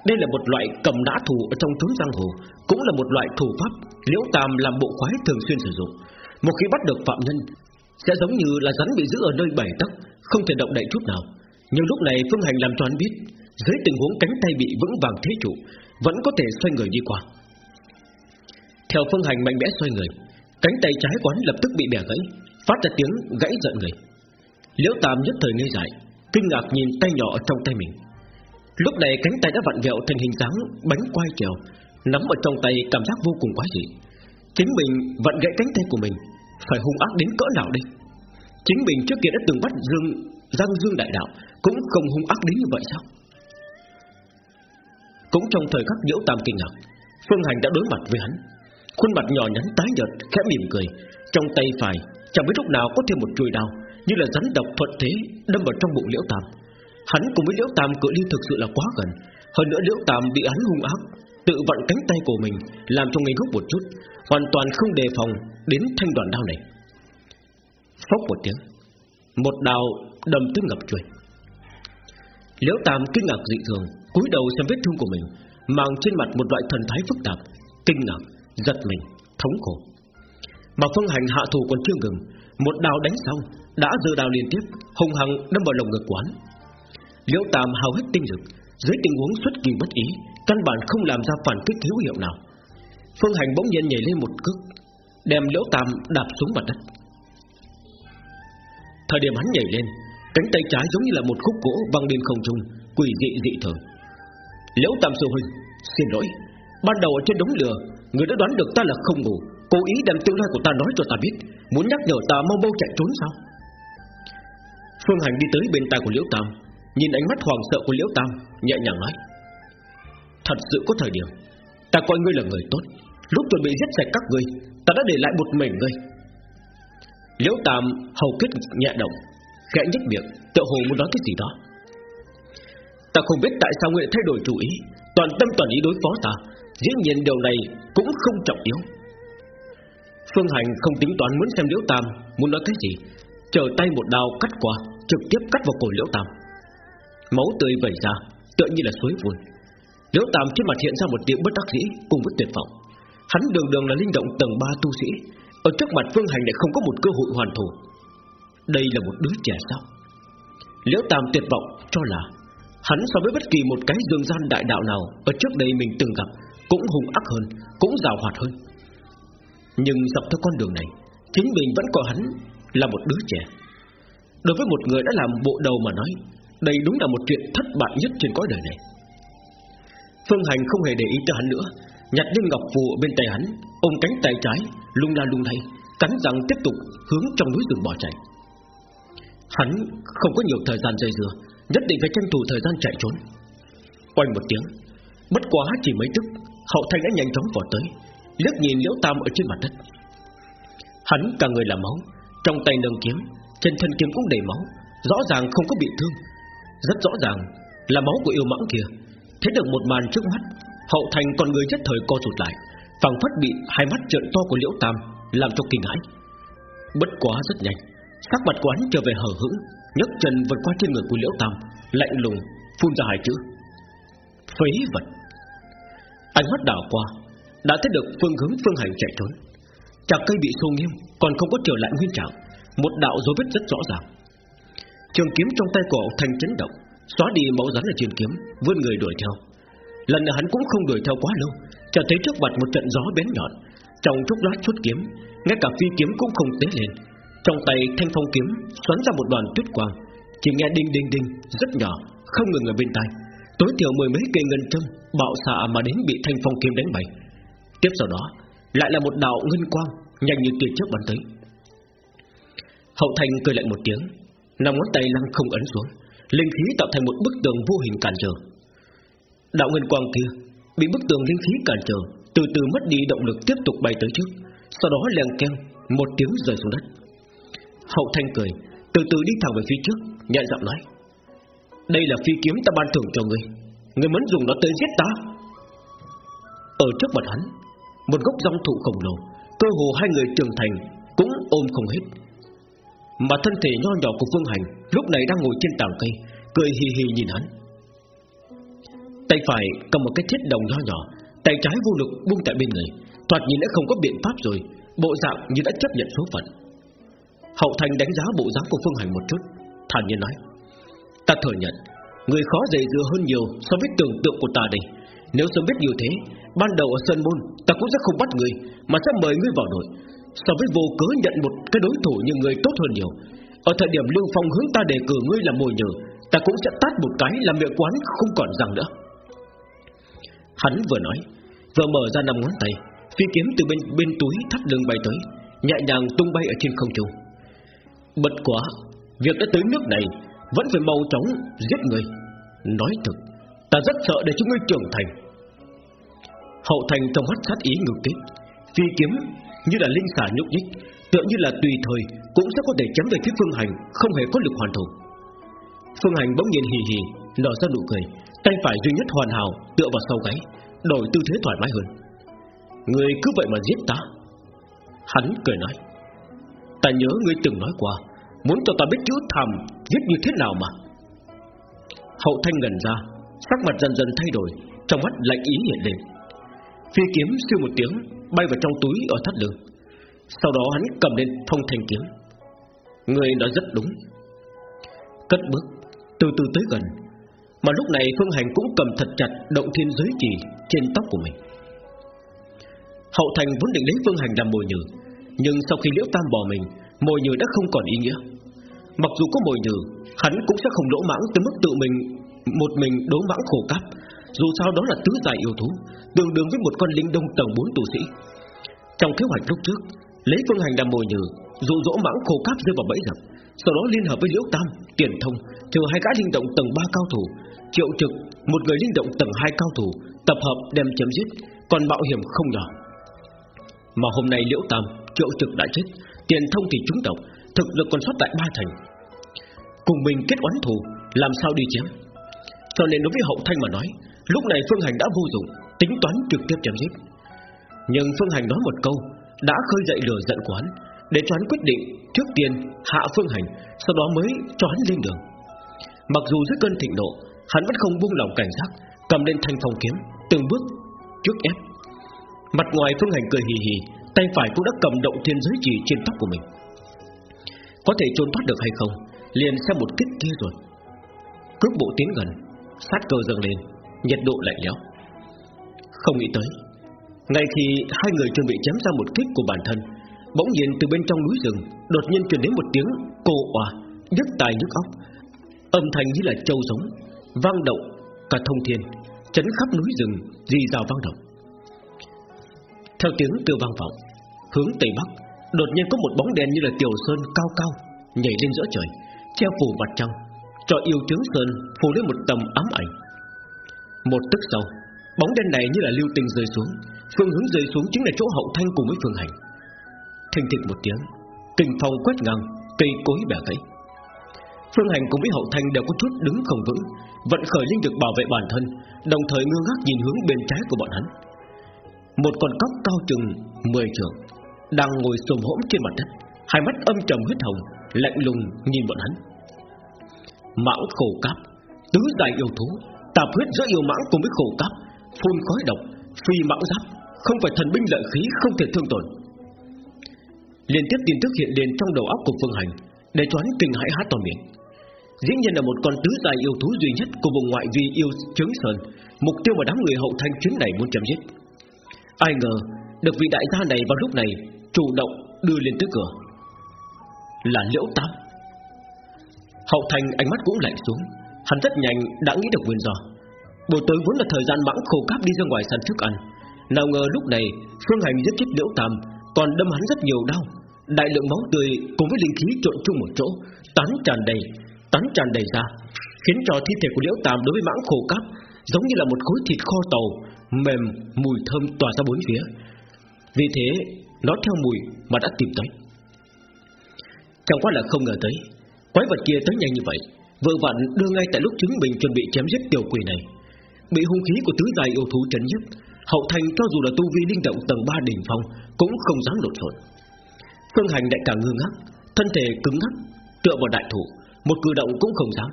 Đây là một loại cầm đá thủ ở trong trốn giang hồ, Cũng là một loại thủ pháp Liễu Tam làm bộ khoái thường xuyên sử dụng. Một khi bắt được phạm nhân, Sẽ giống như là rắn bị giữ ở nơi bảy tấc Không thể động đậy chút nào. Nhưng lúc này Phương Hành làm cho hắn biết, Dưới tình huống cánh tay bị vững vàng thế trụ, Vẫn có thể xoay người đi qua. Theo Phương Hành mạnh mẽ xoay người, Cánh tay trái quán lập tức bị bẻ gãy, Phát ra tiếng gãy giận người. Liễu Tam nhất thời ngây dại, Kinh ngạc nhìn tay nhỏ trong tay mình. Lúc này cánh tay đã vặn vẹo thành hình dáng Bánh quai trèo Nắm ở trong tay cảm giác vô cùng quái dị. Chính mình vặn gãy cánh tay của mình, Phải hung ác đến cỡ nào đây? Chính mình trước kia đã từng bắt Dương, Giang Dương Đại Đạo, Cũng không hung ác đến như vậy sao? Cũng trong thời khắc liễu tam kinh ngạc, Phương Hành đã đối mặt với hắn. Khuôn mặt nhỏ nhắn tái nhợt, khẽ mỉm cười, Trong tay phải chẳng biết lúc nào có thêm một chuôi đao như là rắn độc thuận thế đâm vào trong bụng liễu tam. Hắn cùng với liễu tam cự ly thực sự là quá gần. Hơn nữa liễu tam bị hắn hung ác, tự vặn cánh tay của mình làm cho ngây ngốc một chút, hoàn toàn không đề phòng đến thanh đoạn đao này. Phốc một tiếng, một đao đâm tới ngập trời. Liễu Tam kinh ngạc dị thường, cúi đầu xem vết thương của mình, mang trên mặt một loại thần thái phức tạp, kinh ngạc, giật mình, thống khổ. Mà Phương Hành hạ thủ còn chưa ngừng, một đao đánh xong, đã dự đào liên tiếp, hung hăng đâm vào lồng ngực quán. Liễu Tam hao hết tinh lực, dưới tình huống xuất kỳ bất ý, căn bản không làm ra phản kích hữu hiệu nào. Phương Hành bỗng nhiên nhảy lên một cước, đem Liễu Tam đạp xuống mặt đất. Thời điểm hắn nhảy lên, cánh tay trái giống như là một khúc gỗ văng lên không trung, quỷ dị dị thường. Liễu Tam sư huynh, xin lỗi, ban đầu ở trên đống lửa, người đã đoán được ta là không ngủ, cố ý đem tương lai của ta nói cho ta biết, muốn nhắc nhở ta mau mau chạy trốn sao? Phương Hành đi tới bên tai của Liễu Tam, Nhìn ánh mắt hoàng sợ của Liễu Tam, Nhẹ nhàng nói, Thật sự có thời điểm, Ta coi ngươi là người tốt. Lúc chuẩn bị giết sạch các ngươi, Ta đã để lại một mình ngươi. Liễu Tam hầu kết nhẹ động, Khẽ nhếch miệng Tự hồ muốn nói cái gì đó. Ta không biết tại sao ngươi lại thay đổi chủ ý, Toàn tâm toàn ý đối phó ta, Dĩ nhiên điều này cũng không trọng yếu. Phương Hành không tính toán muốn xem Liễu Tam Muốn nói cái gì, Chờ tay một đao cắt qua Trực tiếp cắt vào cổ Liễu Tam. Máu tươi vẩy ra, Tựa như là suối vùn Liễu Tam trên mặt hiện ra một tiếng bất đắc dĩ Cùng với tuyệt vọng. Hắn đường đường là linh động tầng 3 tu sĩ, Ở trước mặt Phương Hành lại không có một cơ hội hoàn thủ. Đây là một đứa trẻ sao? Liễu Tam tuyệt vọng cho là Hắn so với bất kỳ một cái dương gian đại đạo nào Ở trước đây mình từng gặp Cũng hung ác hơn, Cũng rào hoạt hơn. Nhưng dọc theo con đường này, Chính mình vẫn coi hắn là một đứa trẻ. Đối với một người đã làm bộ đầu mà nói, Đây đúng là một chuyện thất bại nhất trên cõi đời này. Phương Hành không hề để ý tới hắn nữa, Nhặt lên ngọc phù bên tay hắn, Ôm cánh tay trái, Lung la lung lay, Cắn răng tiếp tục hướng trong núi rừng bỏ chạy. Hắn không có nhiều thời gian dây dưa, Nhất định phải tranh thủ thời gian chạy trốn. Quanh một tiếng, Bất quá chỉ mấy tức, Hậu thanh đã nhanh chóng vọt tới, liếc nhìn liễu tam ở trên mặt đất. Hắn cả người là máu, Trong tay nâng kiếm trên thân kiếm cũng đầy máu, Rõ ràng không có bị thương. Rất rõ ràng là máu của yêu mãng kia. Thấy được một màn trước mắt, Hậu thành con người nhất thời co rụt lại, phảng phất bị hai mắt trợn to của liễu tam Làm cho kinh hãi. Bất quá rất nhanh, Sắc mặt quán trở về hờ hững, nhấc chân vượt qua trên người của liễu tam, Lạnh lùng phun ra hai chữ. Phế vật. Ánh mắt đảo qua, Đã thấy được phương hướng phương hành chạy trốn. Chạc cây bị xô nghiêm Còn không có trở lại nguyên trạng. Một đạo dấu vết rất rõ ràng. Trường kiếm trong tay cổ thành chấn động, Xóa đi máu rắn ở trên kiếm, Vươn người đuổi theo. Lần này hắn cũng không đuổi theo quá lâu, chợt thấy trước mặt một trận gió bén nhọn. Trong chốc lát xuất kiếm, Ngay cả phi kiếm cũng không tế lên. Trong tay thanh phong kiếm xoắn ra một đoàn tuyết quang, Chỉ nghe đinh đinh đinh, Rất nhỏ, không ngừng ở bên tai. Tối thiểu mười mấy cây ngân châm Bạo xạ mà đến bị thanh phong kiếm đánh bay. Tiếp sau đó, lại là một đạo ngân quang nhanh như tia chớp bắn tới. Hậu Thành cười lạnh một tiếng, năm ngón tay lăng không ấn xuống, linh khí tạo thành một bức tường vô hình cản trở. Đạo ngân quang kia bị bức tường linh khí cản trở, từ từ mất đi động lực tiếp tục bay tới trước, sau đó leng keng một tiếng rơi xuống đất. Hậu Thanh cười, từ từ đi thẳng về phía trước, nhẹ giọng nói: "Đây là phi kiếm ta ban thưởng cho ngươi, ngươi muốn dùng nó tới giết ta?" Ở trước mặt hắn, một gốc rong thụ khổng lồ, cơ hồ hai người trưởng thành cũng ôm không hết. Mà thân thể nho nhỏ của Phương Hành lúc này đang ngồi trên tảng cây, cười hì hì nhìn hắn. Tay phải cầm một cái thiết đồng nho nhỏ, tay trái vô lực buông tại bên người, thoạt nhìn đã không có biện pháp rồi, bộ dạng như đã chấp nhận số phận. Hậu Thành đánh giá bộ dáng của Phương Hành một chút, thản nhiên nói: "Ta thừa nhận, người khó dày dưa hơn nhiều so với tưởng tượng của ta đây." Nếu sớm biết như thế Ban đầu ở Sơn Môn Ta cũng sẽ không bắt người Mà sẽ mời ngươi vào đội So với vô cớ nhận một cái đối thủ như người tốt hơn nhiều. Ở thời điểm Lưu Phong hướng ta đề cử ngươi làm mồi nhử, Ta cũng sẽ tát một cái Làm miệng quán không còn răng nữa. Hắn vừa nói Vừa mở ra năm ngón tay Phi kiếm từ bên bên túi thắt lưng bay tới Nhẹ nhàng tung bay ở trên không trung. Bật quá Việc đã tới nước này Vẫn phải mau chóng giết người. Nói thật Ta rất sợ để cho ngươi trưởng thành. Hậu thành trong mắt sát ý ngược kích Phi kiếm như là linh xả nhúc nhích, Tựa như là tùy thời Cũng sẽ có thể chém về phía phương hành, Không hề có lực hoàn thủ. Phương hành bỗng nhiên hì hì, Nở ra nụ cười, Tay phải duy nhất hoàn hảo tựa vào sau gáy, Đổi tư thế thoải mái hơn. Người cứ vậy mà giết ta? Hắn cười nói. Ta nhớ ngươi từng nói qua, Muốn cho ta biết chữ thầm Giết như thế nào mà. Hậu thanh gần ra, Sắc mặt dần dần thay đổi, Trong mắt lạnh ý hiện lên. Phi kiếm siêu một tiếng Bay vào trong túi ở thắt lưng Sau đó hắn cầm lên thông thanh kiếm. Người nói rất đúng. Cất bước, Từ từ tới gần. Mà lúc này Phương Hành cũng cầm thật chặt Động thiên giới chỉ trên tóc của mình. Hậu Thành vốn định lấy Phương Hành làm mồi nhử, Nhưng sau khi liễu tam bỏ mình, Mồi nhử đã không còn ý nghĩa. Mặc dù có mồi nhử, Hắn cũng sẽ không lỗ mãng tới mức tự mình, một mình đối mãng khổ cấp dù sao đó là tứ giải yêu thú Tương đương với một con linh đông tầng 4 tu sĩ. Trong kế hoạch lúc trước Lấy phương hành làm mồi nhử Dụ dỗ mãng khổ cáp rơi vào bẫy gặp Sau đó liên hợp với liễu tam, tiền thông Chờ hai gã linh động tầng 3 cao thủ Triệu trực, một người linh động tầng 2 cao thủ Tập hợp đem chém giết Còn bạo hiểm không nhỏ. Mà hôm nay Liễu Tam Triệu trực đã chết Tiền thông thì trúng độc Thực lực còn sót tại ba thành. Cùng mình kết oán thù Làm sao đi chém? Cho nên đối với hậu thanh mà nói Lúc này Phương Hành đã vô dụng, Tính toán trực tiếp chém giết. Nhưng Phương Hành nói một câu, Đã khơi dậy lửa giận của hắn, Để cho hắn quyết định trước tiên hạ Phương Hành, Sau đó mới cho hắn lên đường. Mặc dù dưới cơn thịnh nộ, Hắn vẫn không buông lòng cảnh giác, Cầm lên thanh phong kiếm, Từng bước trước ép. Mặt ngoài Phương Hành cười hì hì, Tay phải cũng đã cầm động thiên giới chỉ trên tóc của mình. Có thể trốn thoát được hay không, Liền xem một kích kia rồi. Cước bộ tiến gần, Sát cơ dâng lên. Nhiệt độ lạnh lẽo. Không nghĩ tới, Ngay khi hai người chuẩn bị chém ra một kích của bản thân, Bỗng nhiên từ bên trong núi rừng Đột nhiên truyền đến một tiếng cô òa Nhức tai nhức óc. Âm thanh như là châu giống Vang động cả thông thiên, Chấn khắp núi rừng, rì rào vang động. Theo tiếng từ vang vọng, Hướng tây bắc, Đột nhiên có một bóng đèn như là tiểu sơn cao cao Nhảy lên giữa trời Treo phủ mặt trăng, Cho yêu tướng sơn phủ lên một tầm ám ảnh. Một tức sau, Bóng đen này như là lưu tình rơi xuống. Phương hướng rơi xuống chính là chỗ hậu thanh cùng với phương hành. Thình thịch một tiếng Kình phong quét ngang, Cây cối bẻ gãy. Phương Hành cùng với Hậu Thanh đều có chút đứng không vững, Vận khởi linh lực bảo vệ bản thân, Đồng thời ngơ ngác nhìn hướng bên trái của bọn hắn. Một con cóc cao chừng 10 trượng, Đang ngồi xồm hỗn trên mặt đất. Hai mắt âm trầm huyết hồng, Lạnh lùng nhìn bọn hắn. Mãng khổ cáp Tứ đại yêu thú Tạp huyết giữa yêu mãng cùng với khổ cáp Phun khói độc, Phi mãng giáp, Không phải thần binh lợi khí, không thể thương tổn. Liên tiếp tin tức hiện lên trong đầu óc của Phương Hành, Để cho hắn kinh hãi há to miệng. Dĩ nhiên là một con tứ tài yêu thú duy nhất Của vùng ngoại vi yêu trướng sơn, Mục tiêu mà đám người hậu thanh chuyến này muốn chém giết. Ai ngờ, Được vị đại gia này vào lúc này Chủ động đưa lên tới cửa. Là liễu tam. Hậu thanh ánh mắt cũng lạnh xuống, Hắn rất nhanh đã nghĩ được nguyên do. Buổi tối vốn là thời gian mãng khổ cáp đi ra ngoài săn thức ăn. Nào ngờ lúc này, Phương Hành giết chết liễu tam, Còn đâm hắn rất nhiều đau. Đại lượng máu tươi cùng với linh khí trộn chung một chỗ, Tán tràn đầy, Tán tràn đầy ra, Khiến cho thi thể của liễu tam đối với mãng khổ cáp Giống như là một khối thịt kho tàu, Mềm, mùi thơm tỏa ra bốn phía. Vì thế, Nó theo mùi mà đã tìm tới. Chẳng qua là không ngờ tới, Quái vật kia tới nhanh như vậy, Vừa vặn đưa ngay tại lúc chứng mình chuẩn bị chém giết tiểu quỷ này. Bị hung khí của tứ dài yêu thú chấn nhức, Hậu thành cho dù là tu vi linh động tầng 3 đỉnh phong Cũng không dám lộn xộn Phương hành đại càng ngơ ngác, Thân thể cứng ngắc, Tựa vào đại thủ, Một cử động cũng không dám.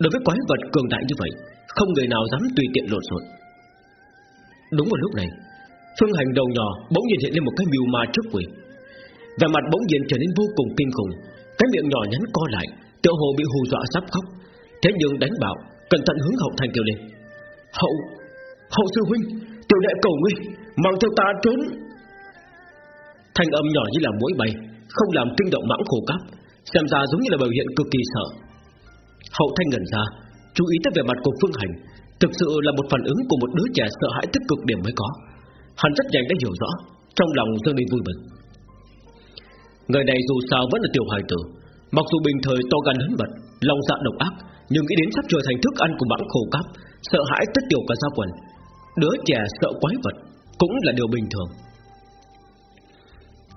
Đối với quái vật cường đại như vậy, Không người nào dám tùy tiện lộn xộn Đúng vào lúc này, Phương hành đầu nhỏ bỗng nhiên hiện lên một cái mưu ma trước quỷ. Và mặt bỗng nhiên trở nên vô cùng kinh khủng, Cái miệng nhỏ nhắn co lại, Tựa hồ bị hù dọa sắp khóc. Thế nhưng đánh bảo Cẩn thận hướng hậu thành kêu lên. Hậu Hậu sư huynh, Tiểu đệ cầu ngươi, Mang theo ta trốn. Thanh âm nhỏ như là mũi bay, Không làm kinh động mãng khổ cáp Xem ra giống như là biểu hiện cực kỳ sợ. Hậu thanh ngẩn ra, Chú ý tới vẻ mặt của Phương Hành, Thực sự là một phản ứng của một đứa trẻ sợ hãi tích cực điểm mới có. Hắn rất nhanh đã hiểu rõ, Trong lòng dâng lên vui mừng. Người này dù sao vẫn là tiểu hài tử, Mặc dù bình thời to gan hấn vật Lòng dạ độc ác, Nhưng nghĩ đến sắp trở thành thức ăn của mãng khổ cáp Sợ hãi tất tiểu cả gia quần. Đứa trẻ sợ quái vật Cũng là điều bình thường.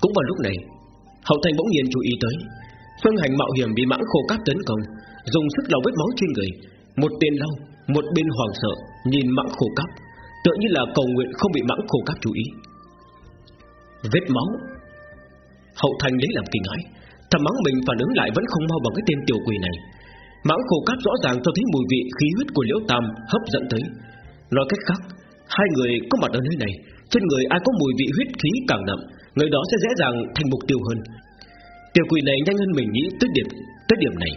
Cũng vào lúc này, Hậu Thành bỗng nhiên chú ý tới, Phương Hành mạo hiểm bị mãng khô cáp tấn công, Dùng sức lau vết máu trên người. Một bên lau, Một bên hoàng sợ, Nhìn mãng khô cáp Tựa như là cầu nguyện không bị mãng khô cáp chú ý. Vết máu. Hậu Thành lấy làm kinh hãi, Thầm mắng mình phản ứng lại vẫn không mau bằng cái tên tiểu quỷ này. Mãng khô cát rõ ràng cho thấy mùi vị khí huyết của liễu tam hấp dẫn tới. Nói cách khác, Hai người có mặt ở nơi này, Trên người ai có mùi vị huyết khí càng đậm, Người đó sẽ dễ dàng thành mục tiêu hơn. Tiểu quỷ này nhanh hơn mình nghĩ tới điểm Tới điểm này,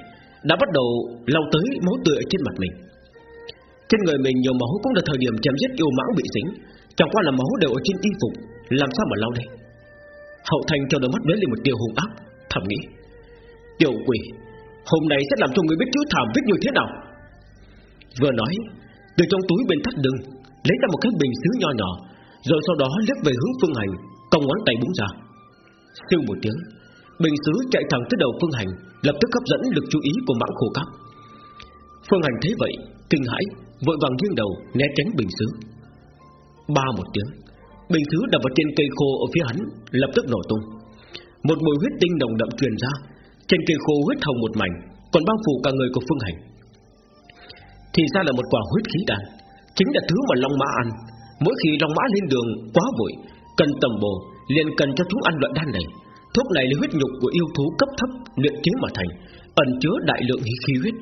Đã bắt đầu lau tới máu tươi trên mặt mình. Trên người mình nhiều máu cũng là thời điểm chém giết yêu mãng bị dính, Chẳng qua là máu đều ở trên y phục, Làm sao mà lau đây? Hậu thành cho đôi mắt lóe lên một điều hung ác, Thầm nghĩ. Tiểu quỷ Hôm nay sẽ làm cho người biết chữ thảm viết như thế nào. Vừa nói, Từ trong túi bên thắt lưng, Lấy ra một cái bình sứ nho nhỏ, Rồi sau đó liếc về hướng phương hành, Cong ngón tay búng ra. Siêu một tiếng, Bình sứ chạy thẳng tới đầu phương hành, Lập tức hấp dẫn lực chú ý của mãng khổ cắp Phương hành thấy vậy, Kinh hãi, Vội vàng nghiêng đầu, né tránh bình sứ Ba một tiếng, Bình sứ đập vào trên cây khô ở phía hắn, Lập tức nổ tung. Một mùi huyết tinh đồng đậm truyền ra trên cây khô huyết hồng một mảnh Còn bao phủ cả người của Phương Hành Thì ra là một quả huyết khí đan Chính là thứ mà Long Mã ăn Mỗi khi Long Mã lên đường quá vội Cần tầm bồ liền cần cho chúng ăn loại đan này Thuốc này là huyết nhục của yêu thú cấp thấp luyện chế mà thành, ẩn chứa đại lượng khí huyết.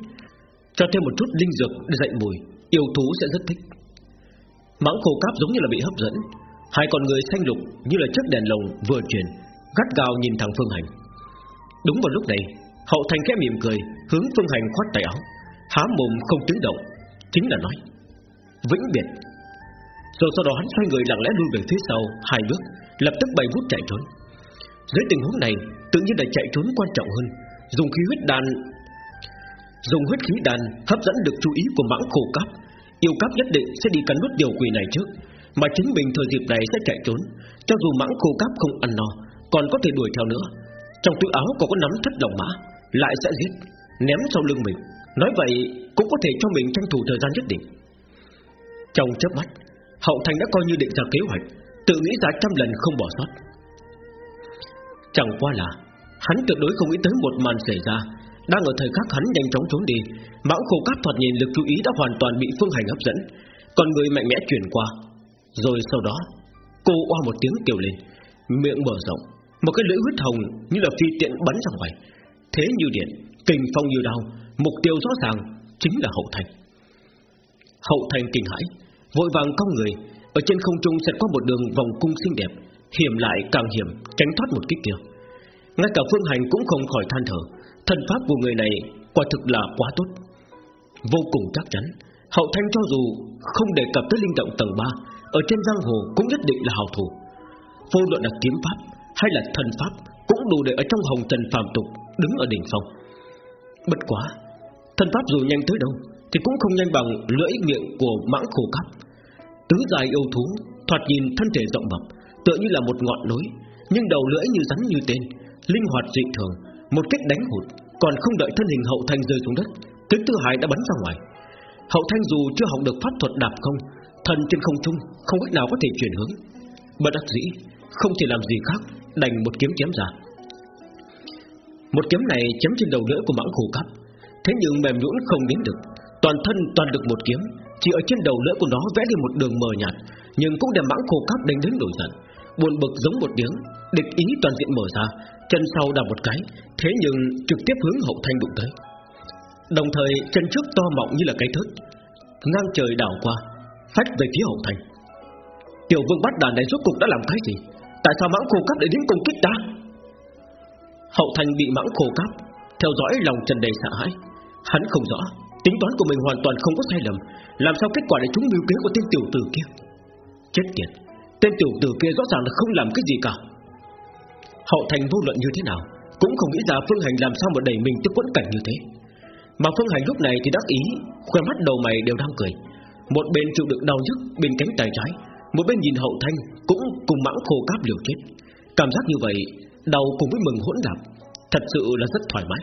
Cho thêm một chút linh dược để dậy mùi, yêu thú sẽ rất thích. Mãng khô cáp giống như là bị hấp dẫn, hai con người xanh lục như là chiếc đèn lồng vừa chuyển, gắt gao nhìn thẳng Phương Hành. Đúng vào lúc này, Hậu Thành khẽ mỉm cười, hướng Phương Hành khoát tay áo, há mồm không tiếng động, chính là nói: "Vĩnh biệt." Rồi sau đó hắn xoay người lặng lẽ lui về phía sau hai bước, lập tức bay vút chạy trốn. Dưới tình huống này Tự nhiên là chạy trốn quan trọng hơn Dùng khí huyết đan Dùng huyết khí đan hấp dẫn được chú ý của mãng khổ cáp Yêu cáp nhất định sẽ đi cắn nút điều quỷ này trước Mà chính mình thời dịp này sẽ chạy trốn Cho dù mãng khổ cáp không ăn no Còn có thể đuổi theo nữa trong túi áo còn có nắm thất lòng mã, Lại sẽ giết, Ném sau lưng mình. Nói vậy cũng có thể cho mình tranh thủ thời gian nhất định. Trong chớp mắt, Hậu Thành đã coi như định ra kế hoạch, Tự nghĩ ra trăm lần không bỏ sót. Chẳng qua là Hắn tuyệt đối không nghĩ tới một màn xảy ra. Đang ở thời khắc hắn nhanh chóng trốn đi, Mão khô cát thoạt nhìn lực chú ý đã hoàn toàn bị phương hành hấp dẫn. Còn người mạnh mẽ chuyển qua, Rồi sau đó, Cô oa một tiếng kêu lên, Miệng mở rộng. Một cái lưỡi huyết hồng như là phi tiện bắn ra ngoài. Thế như điện Kình phong như đau Mục tiêu rõ ràng Chính là hậu thành. Hậu thành kinh hãi, Vội vàng cong người. Ở trên không trung sẽ có một đường vòng cung xinh đẹp, Hiểm lại càng hiểm, Tránh thoát một kích kia. Ngay cả Phương Hành cũng không khỏi than thở Thần pháp của người này quả thực là quá tốt. Vô cùng chắc chắn, Hậu Thanh cho dù không đề cập tới linh động tầng 3 Ở trên giang hồ cũng nhất định là hào thủ. Vô luận là kiếm pháp hay là thần pháp Cũng đủ để ở trong hồng trần phàm tục Đứng ở đỉnh phong. Bất quá Thần pháp dù nhanh tới đâu Thì cũng không nhanh bằng lưỡi miệng của mãng khổ cấp Tứ dài yêu thú Thoạt nhìn thân thể rộng mập tựa như là một ngọn núi, nhưng đầu lưỡi như rắn như tên, linh hoạt dị thường, một kích đánh hụt, còn không đợi thân hình hậu thanh rơi xuống đất, kích thứ hai đã bắn ra ngoài. Hậu thanh dù chưa học được pháp thuật đạp không, thần trên không trung không cách nào có thể chuyển hướng, bất đắc dĩ không thể làm gì khác, đành một kiếm chém ra. Một kiếm này chém trên đầu lưỡi của mãng khổ cấp, thế nhưng mềm nhũn không đến được, toàn thân toàn được một kiếm, chỉ ở trên đầu lưỡi của nó vẽ lên một đường mờ nhạt, nhưng cũng đem mãng khổ cấp đánh đến nổi giận buồn bực giống một tiếng, địch ý toàn diện mở ra, chân sau đạp một cái, thế nhưng trực tiếp hướng hậu thanh đụng tới. Đồng thời chân trước to mọng như là cái thớt, ngang trời đảo qua, phách về phía hậu thanh. Tiểu vương bắt đàn này rốt cục đã làm cái gì? Tại sao mãng khổ cấp lại đến công kích ta? Hậu thanh bị mãng khổ cấp theo dõi lòng trần đầy sợ hãi, hắn không rõ tính toán của mình hoàn toàn không có sai lầm, làm sao kết quả lại trúng mưu kế của tên tiểu tử kia? Chết tiệt! Tên tiểu tử kia rõ ràng là không làm cái gì cả Hậu thành vô luận như thế nào Cũng không nghĩ ra Phương Hành làm sao mà đẩy mình tới quẫn cảnh như thế Mà Phương Hành lúc này thì đắc ý Khoe mắt đầu mày đều đang cười Một bên chịu đựng đau nhức bên cánh tay trái một bên nhìn hậu thanh Cũng cùng mãng khô cáp liều chết. Cảm giác như vậy, Đau cùng với mừng hỗn đạp, Thật sự là rất thoải mái.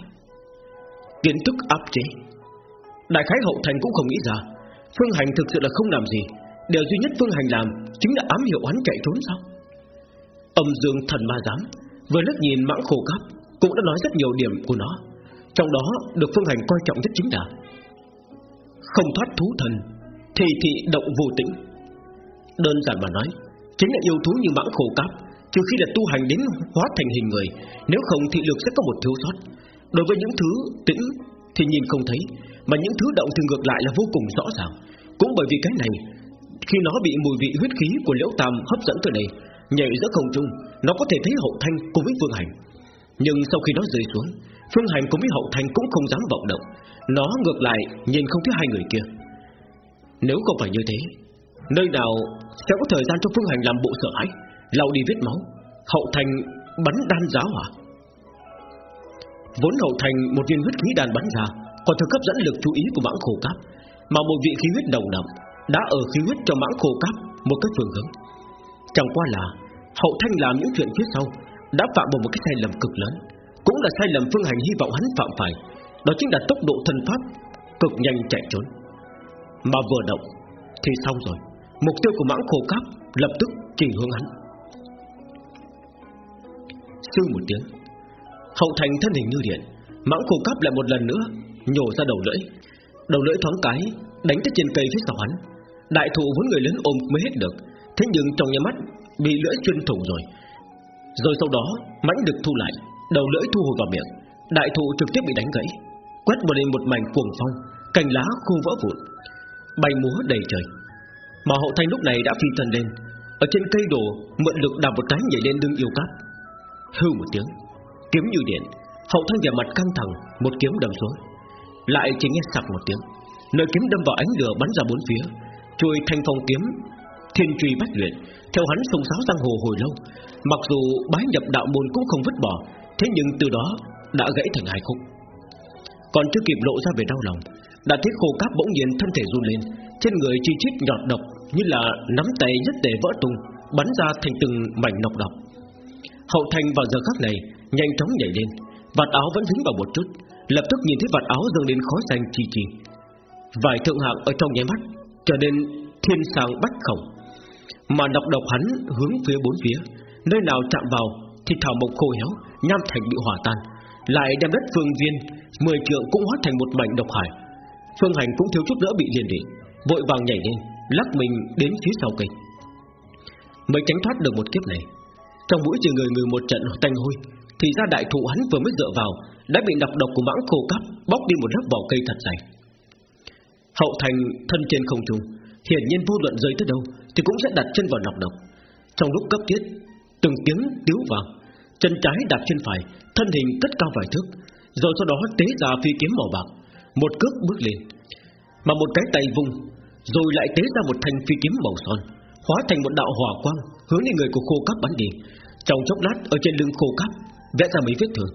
Kiến thức áp chế. Đại khái hậu thành cũng không nghĩ ra, Phương Hành thực sự là không làm gì. Điều duy nhất Phương Hành làm Chính là ám hiệu hắn chạy trốn sao? Âm dương thần ma giám, Vừa lướt nhìn mãng khổ cáp, Cũng đã nói rất nhiều điểm của nó. Trong đó được Phương Hành coi trọng nhất chính là Không thoát thú thần, Thì thị động vô tĩnh. Đơn giản mà nói Chính là yêu thú như mãng khổ cáp, Trừ khi là tu hành đến hóa thành hình người Nếu không thị lực sẽ có một thiếu sót. Đối với những thứ tĩnh Thì nhìn không thấy Mà những thứ động thì ngược lại là vô cùng rõ ràng. Cũng bởi vì cái này khi nó bị mùi vị huyết khí của Liễu Tam hấp dẫn tới đây Nhảy giữa không trung Nó có thể thấy hậu thanh cùng với Phương Hành. Nhưng sau khi nó rơi xuống Phương Hành cùng với hậu thanh cũng không dám vọng động. Nó ngược lại nhìn không thấy hai người kia. Nếu không phải như thế Nơi nào sẽ có thời gian cho Phương Hành làm bộ sợ hãi lau đi vết máu Hậu thành bắn đan giáo hả Vốn hậu thành một viên huyết khí đàn bắn ra Còn thực cấp dẫn lực chú ý của mãng khổ cáp Mà một vị khí huyết đầu đậm đã ở khí huyết cho mãng khổ cáp một cách phương hướng. Chẳng qua là hậu thanh làm những chuyện phía sau đã phạm vào một cái sai lầm cực lớn, cũng là sai lầm phương hành hy vọng hắn phạm phải, đó chính là tốc độ thân pháp cực nhanh chạy trốn. Mà vừa động thì xong rồi, Mục tiêu của mãng khổ cáp lập tức chỉ hướng hắn. Sư một tiếng, Hậu thành thân hình như điện Mãng khổ cáp lại một lần nữa Nhổ ra đầu lưỡi. Đầu lưỡi thoáng cái, Đánh tới trên cây phía sau hắn. Đại thụ vốn người lớn ôm mới hết được, Thế nhưng trong nhà mắt Bị lưỡi chuyên thủng rồi. Rồi sau đó, mãnh được thu lại, Đầu lưỡi thu hồi vào miệng. Đại thụ trực tiếp bị đánh gãy, Quét một lên một mảnh cuồng phong, Cành lá khô vỡ vụn, Bay múa đầy trời. Mà hậu thanh lúc này đã phi thân lên. Ở trên cây đổ, mượn lực đạp một cái nhảy lên đương yêu cát. Hư một tiếng, Kiếm như điện. Hậu thanh vẻ mặt căng thẳng, Một kiếm đâm xuống. Lại chỉ nghe sặc một tiếng. Nơi kiếm đâm vào ánh lửa bắn ra bốn phía. Chui thanh phong kiếm, Thiên truy bách luyện. Theo hắn sông sáo giang hồ hồi lâu. Mặc dù bái nhập đạo môn cũng không vứt bỏ, Thế nhưng từ đó đã gãy thành hai khúc. Còn chưa kịp lộ ra về đau lòng, Đã thấy khô cáp bỗng nhiên thân thể run lên, Trên người chi chít nhọt độc như là nắm tay nhất tề vỡ tung Bắn ra thành từng mảnh nọc độc. Hậu thành vào giờ khắc này Nhanh chóng nhảy lên Vạt áo vẫn dính vào một chút Lập tức nhìn thấy vạt áo dâng lên khói xanh chi chi. Vài thượng hạng ở trong nháy mắt Trở nên thiên sàng bách khổng Mà nọc độc hắn hướng phía bốn phía Nơi nào chạm vào Thì thảo mộc khô héo Nham thành bị hỏa tan Lại đem đất phương viên Mười trượng cũng hóa thành một mảnh độc hải. Phương hành cũng thiếu chút nữa bị liền lụy, Vội vàng nhảy lên. Lắc mình đến phía sau cây Mới tránh thoát được một kiếp này Trong mũi chỉ người người một trận tanh hôi Thì ra đại thụ hắn vừa mới dựa vào Đã bị nọc độc của mãng khô cắp Bóc đi một lớp vỏ cây thật dày. Hậu thành thân trên không trung Hiển nhiên vô luận rơi tới đâu Thì cũng sẽ đặt chân vào nọc độc. Trong lúc cấp thiết Từng tiếng tiếu vào, Chân trái đạp trên phải Thân hình cất cao vài thước Rồi sau đó tế ra phi kiếm màu bạc Một cước bước lên Mà một cái tay vung rồi lại tế ra một thanh phi kiếm màu son, Hóa thành một đạo hỏa quang, Hướng đi người của khô cát bắn đi. Trong chốc lát, ở trên lưng khô cát Vẽ ra mấy vết thương.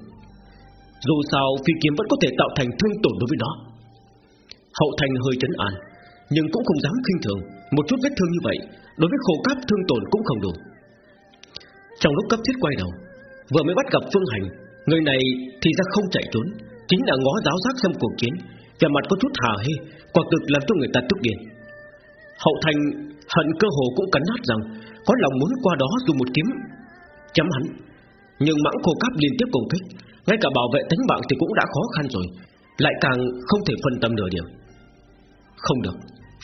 Dù sao, phi kiếm vẫn có thể tạo thành thương tổn đối với nó. Hậu thành hơi chấn an, Nhưng cũng không dám khinh thường. Một chút vết thương như vậy, Đối với khô cát thương tổn cũng không đủ. Trong lúc cấp thiết quay đầu, Vừa mới bắt gặp Phương Hành, Người này thì ra không chạy trốn, Chính là ngó giáo giác xem cuộc chiến Vẻ mặt có chút hà hê, Quả thực làm cho người ta tức điên. Hậu thành hận cơ hồ cũng cắn nát rằng Có lòng muốn qua đó dùng một kiếm. Chấm hắn. Nhưng mãng khô cáp liên tiếp công kích, Ngay cả bảo vệ tính mạng thì cũng đã khó khăn rồi, Lại càng không thể phân tâm nửa điểm. Không được,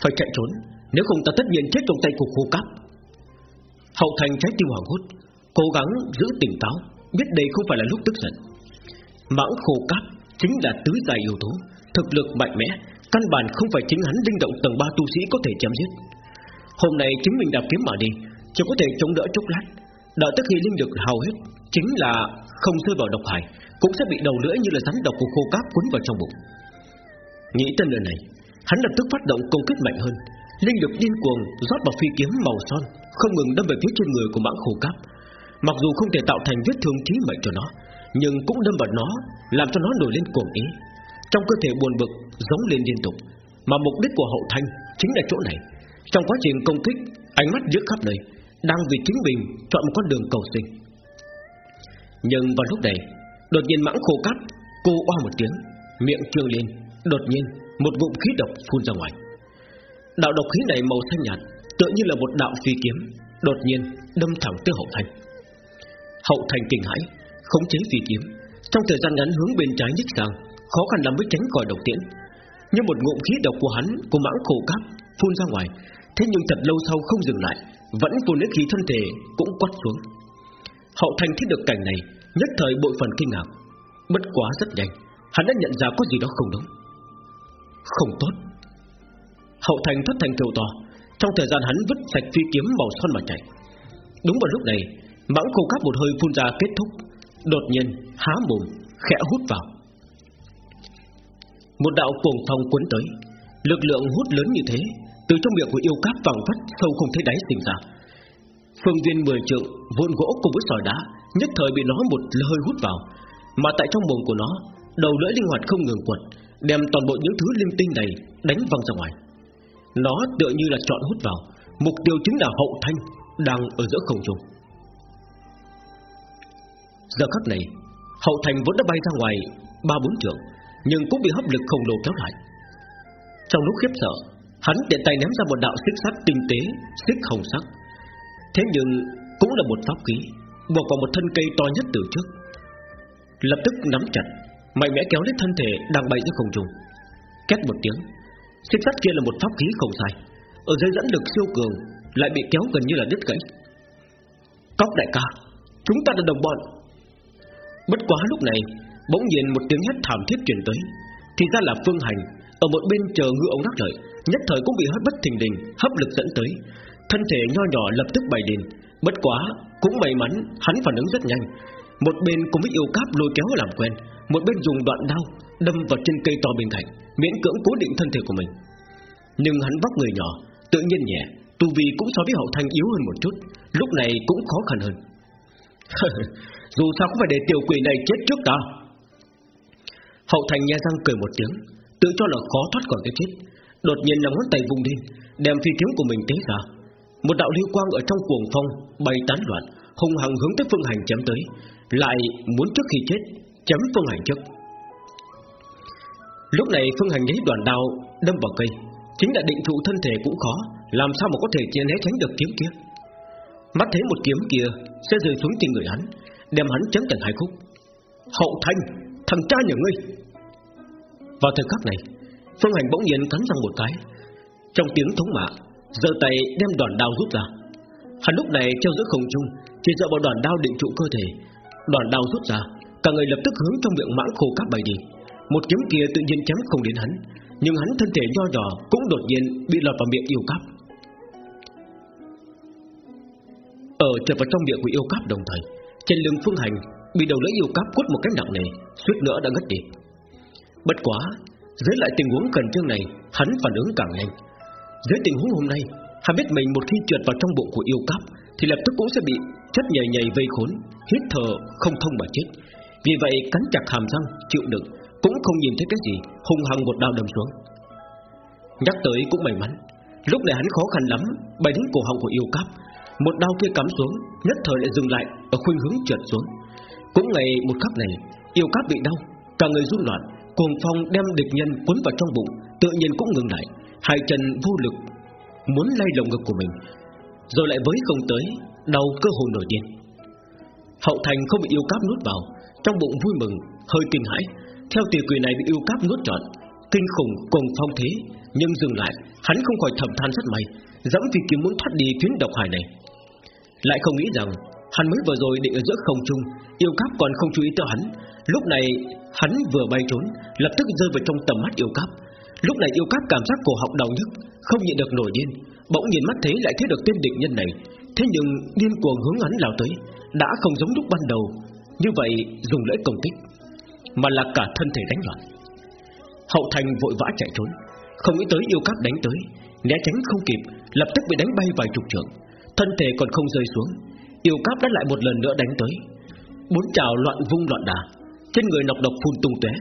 Phải chạy trốn, Nếu không ta tất nhiên chết trong tay của khô cáp. Hậu thành trái tim hoảng hốt, Cố gắng giữ tỉnh táo, Biết đây không phải là lúc tức giận. Mãng khô cáp chính là tứ dài yếu tố Thực lực mạnh mẽ Căn bản không phải chính hắn linh động tầng 3 tu sĩ có thể chém giết. Hôm nay chính mình đạp kiếm mà đi, Chỉ có thể chống đỡ chốc lát. Đợi tới khi linh lực hao hết, Chính là không rơi vào độc hải Cũng sẽ bị đầu lưỡi như là rắn độc của khô cáp cuốn vào trong bụng. Nghĩ tới nơi này, Hắn lập tức phát động công kích mạnh hơn. Linh lực điên cuồng rót vào phi kiếm màu son, Không ngừng đâm về phía trên người của mãng khô cáp Mặc dù không thể tạo thành vết thương chí mệnh cho nó, Nhưng cũng đâm vào nó, Làm cho nó nổi lên cuồng ý. Trong cơ thể buồn bực giống lên liên tục. Mà mục đích của hậu thanh chính là chỗ này. Trong quá trình công kích, Ánh mắt giữa khắp nơi Đang vì chính mình chọn một con đường cầu sinh. Nhưng vào lúc này, Đột nhiên mãng khô cát, Cô oa một tiếng, Miệng trương lên. Đột nhiên, một ngụm khí độc phun ra ngoài. Đạo độc khí này màu xanh nhạt, Tựa như là một đạo phi kiếm, Đột nhiên đâm thẳng tới hậu thanh. Hậu thành kinh hãi, Khống chế phi kiếm. Trong thời gian ngắn hướng bên trái nhích sang, Khó khăn lắm mới tránh khỏi độc tiễn như một ngụm khí độc của hắn, Của mãng khổ cáp phun ra ngoài. Thế nhưng thật lâu sau không dừng lại, Vẫn phun lấy khí thân thể cũng quắt xuống. Hậu thành thấy được cảnh này, Nhất thời bội phần kinh ngạc. Bất quá rất nhanh, Hắn đã nhận ra có gì đó không đúng. Không tốt. Hậu thành thất thành kêu to, Trong thời gian hắn vứt sạch phi kiếm màu son mà chạy. Đúng vào lúc này, Mãng khô cáp một hơi phun ra kết thúc, Đột nhiên há mồm, Khẽ hút vào. Một đạo cuồng phong cuốn tới. Lực lượng hút lớn như thế, Từ trong miệng của yêu cáp vàng vắt Sâu không thấy đáy sinh ra. Phương viên mười trượng vôn gỗ cùng với sỏi đá, Nhất thời bị nó một hơi hút vào. Mà tại trong mồm của nó, Đầu lưỡi linh hoạt không ngừng quật, Đem toàn bộ những thứ linh tinh này đánh văng ra ngoài. Nó tựa như là chọn hút vào, Mục tiêu chính là hậu thanh Đang ở giữa không trung. Giờ khắc này, Hậu thành vốn đã bay ra ngoài ba bốn trượng nhưng cũng bị hấp lực khổng lồ kéo lại. Trong lúc khiếp sợ, Hắn tiện tay ném ra một đạo xích sắt tinh tế, Xích hồng sắc. Thế nhưng cũng là một pháp khí, Buộc vào một thân cây to nhất từ trước. Lập tức nắm chặt, Mạnh mẽ kéo lấy thân thể đang bay giữa không trung. Két một tiếng, Xích sắt kia là một pháp khí không sai, Ở dưới dẫn lực siêu cường Lại bị kéo gần như là đứt gãy. Cóc đại ca, Chúng ta là đồng bọn. Bất quá lúc này Bỗng nhiên một tiếng hét thảm thiết truyền tới. Thì ra là Phương Hành, Ở một bên chờ ngư ông đắc lợi, Nhất thời cũng bị hất bất thình đình Hấp lực dẫn tới. Thân thể nho nhỏ lập tức bày đền Bất quá, cũng may mắn, Hắn phản ứng rất nhanh. Một bên cùng với yêu cáp lôi kéo làm quen, Một bên dùng đoạn đao Đâm vào trên cây to bên cạnh, Miễn cưỡng cố định thân thể của mình. Nhưng hắn vóc người nhỏ, Tự nhiên nhẹ, Tu vi cũng so với hậu thanh yếu hơn một chút, Lúc này cũng khó khăn hơn. Dù sao cũng phải để tiểu quỷ này chết trước ta. Hậu thành nhe răng cười một tiếng, Tự cho là khó thoát khỏi cái chết. Đột nhiên là ngón tay vùng lên Đem phi kiếm của mình tế ra. Một đạo lưu quang ở trong cuồng phong Bay tán loạn, Hùng hằng hướng tới phương hành chém tới, Lại muốn trước khi chết Chém phương hành trước. Lúc này phương hành lấy đoàn đao Đâm vào cây, Chính là định trụ thân thể cũng khó, Làm sao mà có thể chia né tránh được kiếm kia? Mắt thấy một kiếm kia Sẽ rơi xuống trên người hắn, Đem hắn chém thành hai khúc. Hậu thanh Thằng cha nhà ngươi. Vào thời khắc này, Phương Hành bỗng nhiên cắn răng một cái. Trong tiếng thống mạ, giơ tay đem đoàn đao rút ra. Hắn lúc này treo giữa không trung, Chỉ dựa vào đoàn đao định trụ cơ thể. Đoàn đao rút ra, Cả người lập tức hướng trong miệng mãng khô cát bay đi. Một kiếm kia tự nhiên chém không đến hắn, Nhưng hắn thân thể nho nhỏ Cũng đột nhiên bị lọt vào miệng yêu cáp. Ở chợt vào trong miệng của yêu cáp đồng thời, Trên lưng phương hành Bị đầu lưỡi yêu cáp quất một cái nặng nề, Suýt nữa đã ngất đi. Bất quá, dưới lại tình huống cần trương này, Hắn phản ứng càng nhanh. Dưới tình huống hôm nay, Hắn biết mình một khi trượt vào trong bụng của yêu cáp, Thì lập tức cũng sẽ bị chất nhầy nhầy vây khốn, Hít thở không thông mà chết. Vì vậy, cắn chặt hàm răng, chịu đựng, Cũng không nhìn thấy cái gì, hung hăng một đao đâm xuống. Nhắc tới cũng may mắn, Lúc này hắn khó khăn lắm Bay đến cổ họng của yêu cáp, Một đao kia cắm xuống, Nhất thời lại dừng lại Ở khuynh hướng trượt xuống. Cũng ngày một khắc này, Yêu cáp bị đau, Cả người run loạn, Cuồng phong đem địch nhân cuốn vào trong bụng, Tự nhiên cũng ngừng lại, Hai chân vô lực, Muốn lay lồng ngực của mình, Rồi lại với không tới, Đau cơ hồ nổi điên. Hậu thành không bị yêu cáp nuốt vào, Trong bụng vui mừng, Hơi kinh hãi, Theo tỷ quỷ này bị yêu cáp nuốt trọn, Kinh khủng, cuồng phong thế, Nhưng dừng lại, Hắn không khỏi thầm than rất may, Dẫm vì kiếm muốn thoát đi chuyến độc hải này. Lại không nghĩ rằng Hắn mới vừa rồi định ở giữa không trung, Yêu cáp còn không chú ý tới hắn. Lúc này, hắn vừa bay trốn, Lập tức rơi vào trong tầm mắt yêu cáp. Lúc này yêu cáp cảm giác cổ họng đau nhức, Không nhịn được nổi điên. Bỗng nhìn mắt thấy lại thấy được tên địch nhân này. Thế nhưng điên cuồng hướng hắn lao tới, Đã không giống lúc ban đầu. Như vậy, dùng lễ công kích, Mà là cả thân thể đánh loạn. Hậu thành vội vã chạy trốn, Không nghĩ tới yêu cáp đánh tới, Né tránh không kịp, Lập tức bị đánh bay vài chục trượng. Thân thể còn không rơi xuống Yêu cáp đã lại một lần nữa đánh tới. Bốn trào loạn vung loạn đà, Trên người nọc độc phun tung tóe,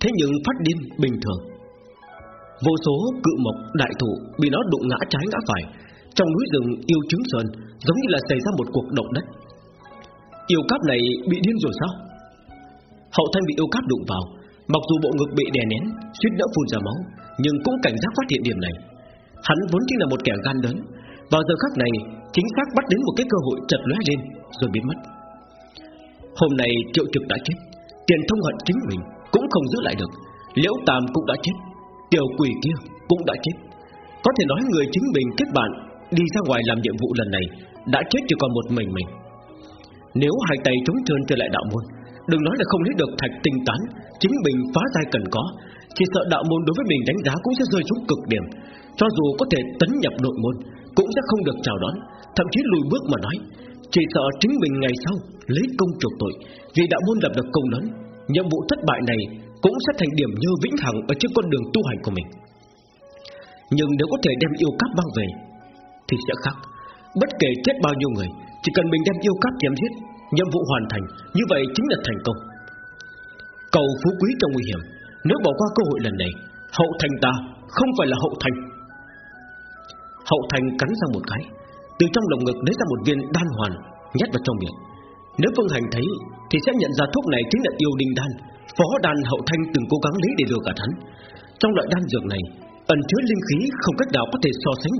Thế nhưng phát điên bình thường. Vô số cự mộc đại thụ Bị nó đụng ngã trái ngã phải, Trong núi rừng yêu trứng sơn, Giống như là xảy ra một cuộc động đất. Yêu cáp này bị điên rồi sao? Hậu thanh bị yêu cáp đụng vào, Mặc dù bộ ngực bị đè nén, Suýt đỡ phun ra máu, Nhưng cũng cảnh giác phát hiện điểm này. Hắn vốn chính là một kẻ gan lớn, Vào giờ khắc này Chính xác bắt đến một cái cơ hội chật lóe lên, Rồi biến mất. Hôm nay triệu trực đã chết, Tiền thông hận chính mình cũng không giữ lại được, Liễu Tam cũng đã chết, Tiểu quỷ kia cũng đã chết. Có thể nói người chính mình kết bạn, Đi ra ngoài làm nhiệm vụ lần này Đã chết chỉ còn một mình mình. Nếu hai tay chống trơn trở lại đạo môn, Đừng nói là không lấy được thạch tinh tán, Chính mình phá giai cần có, Chỉ sợ đạo môn đối với mình đánh giá cũng sẽ rơi xuống cực điểm. Cho dù có thể tấn nhập nội môn cũng sẽ không được chào đón Thậm chí lùi bước mà nói Chỉ sợ chính mình ngày sau lấy công chuộc tội Vì đạo môn lập được công lớn Nhiệm vụ thất bại này cũng sẽ thành điểm như vĩnh hằng ở trên con đường tu hành của mình. Nhưng nếu có thể đem yêu cáp mang về, thì sẽ khác. Bất kể chết bao nhiêu người, chỉ cần mình đem yêu cáp chém giết, nhiệm vụ hoàn thành, như vậy chính là thành công. Cầu phú quý trong nguy hiểm, nếu bỏ qua cơ hội lần này, hậu thành ta không phải là hậu thành. Hậu thành cắn ra một cái, từ trong lồng ngực lấy ra một viên đan hoàn, nhét vào trong miệng. Nếu Phương Hành thấy Thì sẽ nhận ra thuốc này chính là yêu đinh đan Phó đan hậu thanh từng cố gắng lấy để lừa cả hắn Trong loại đan dược này Ẩn chứa linh khí không cách nào có thể so sánh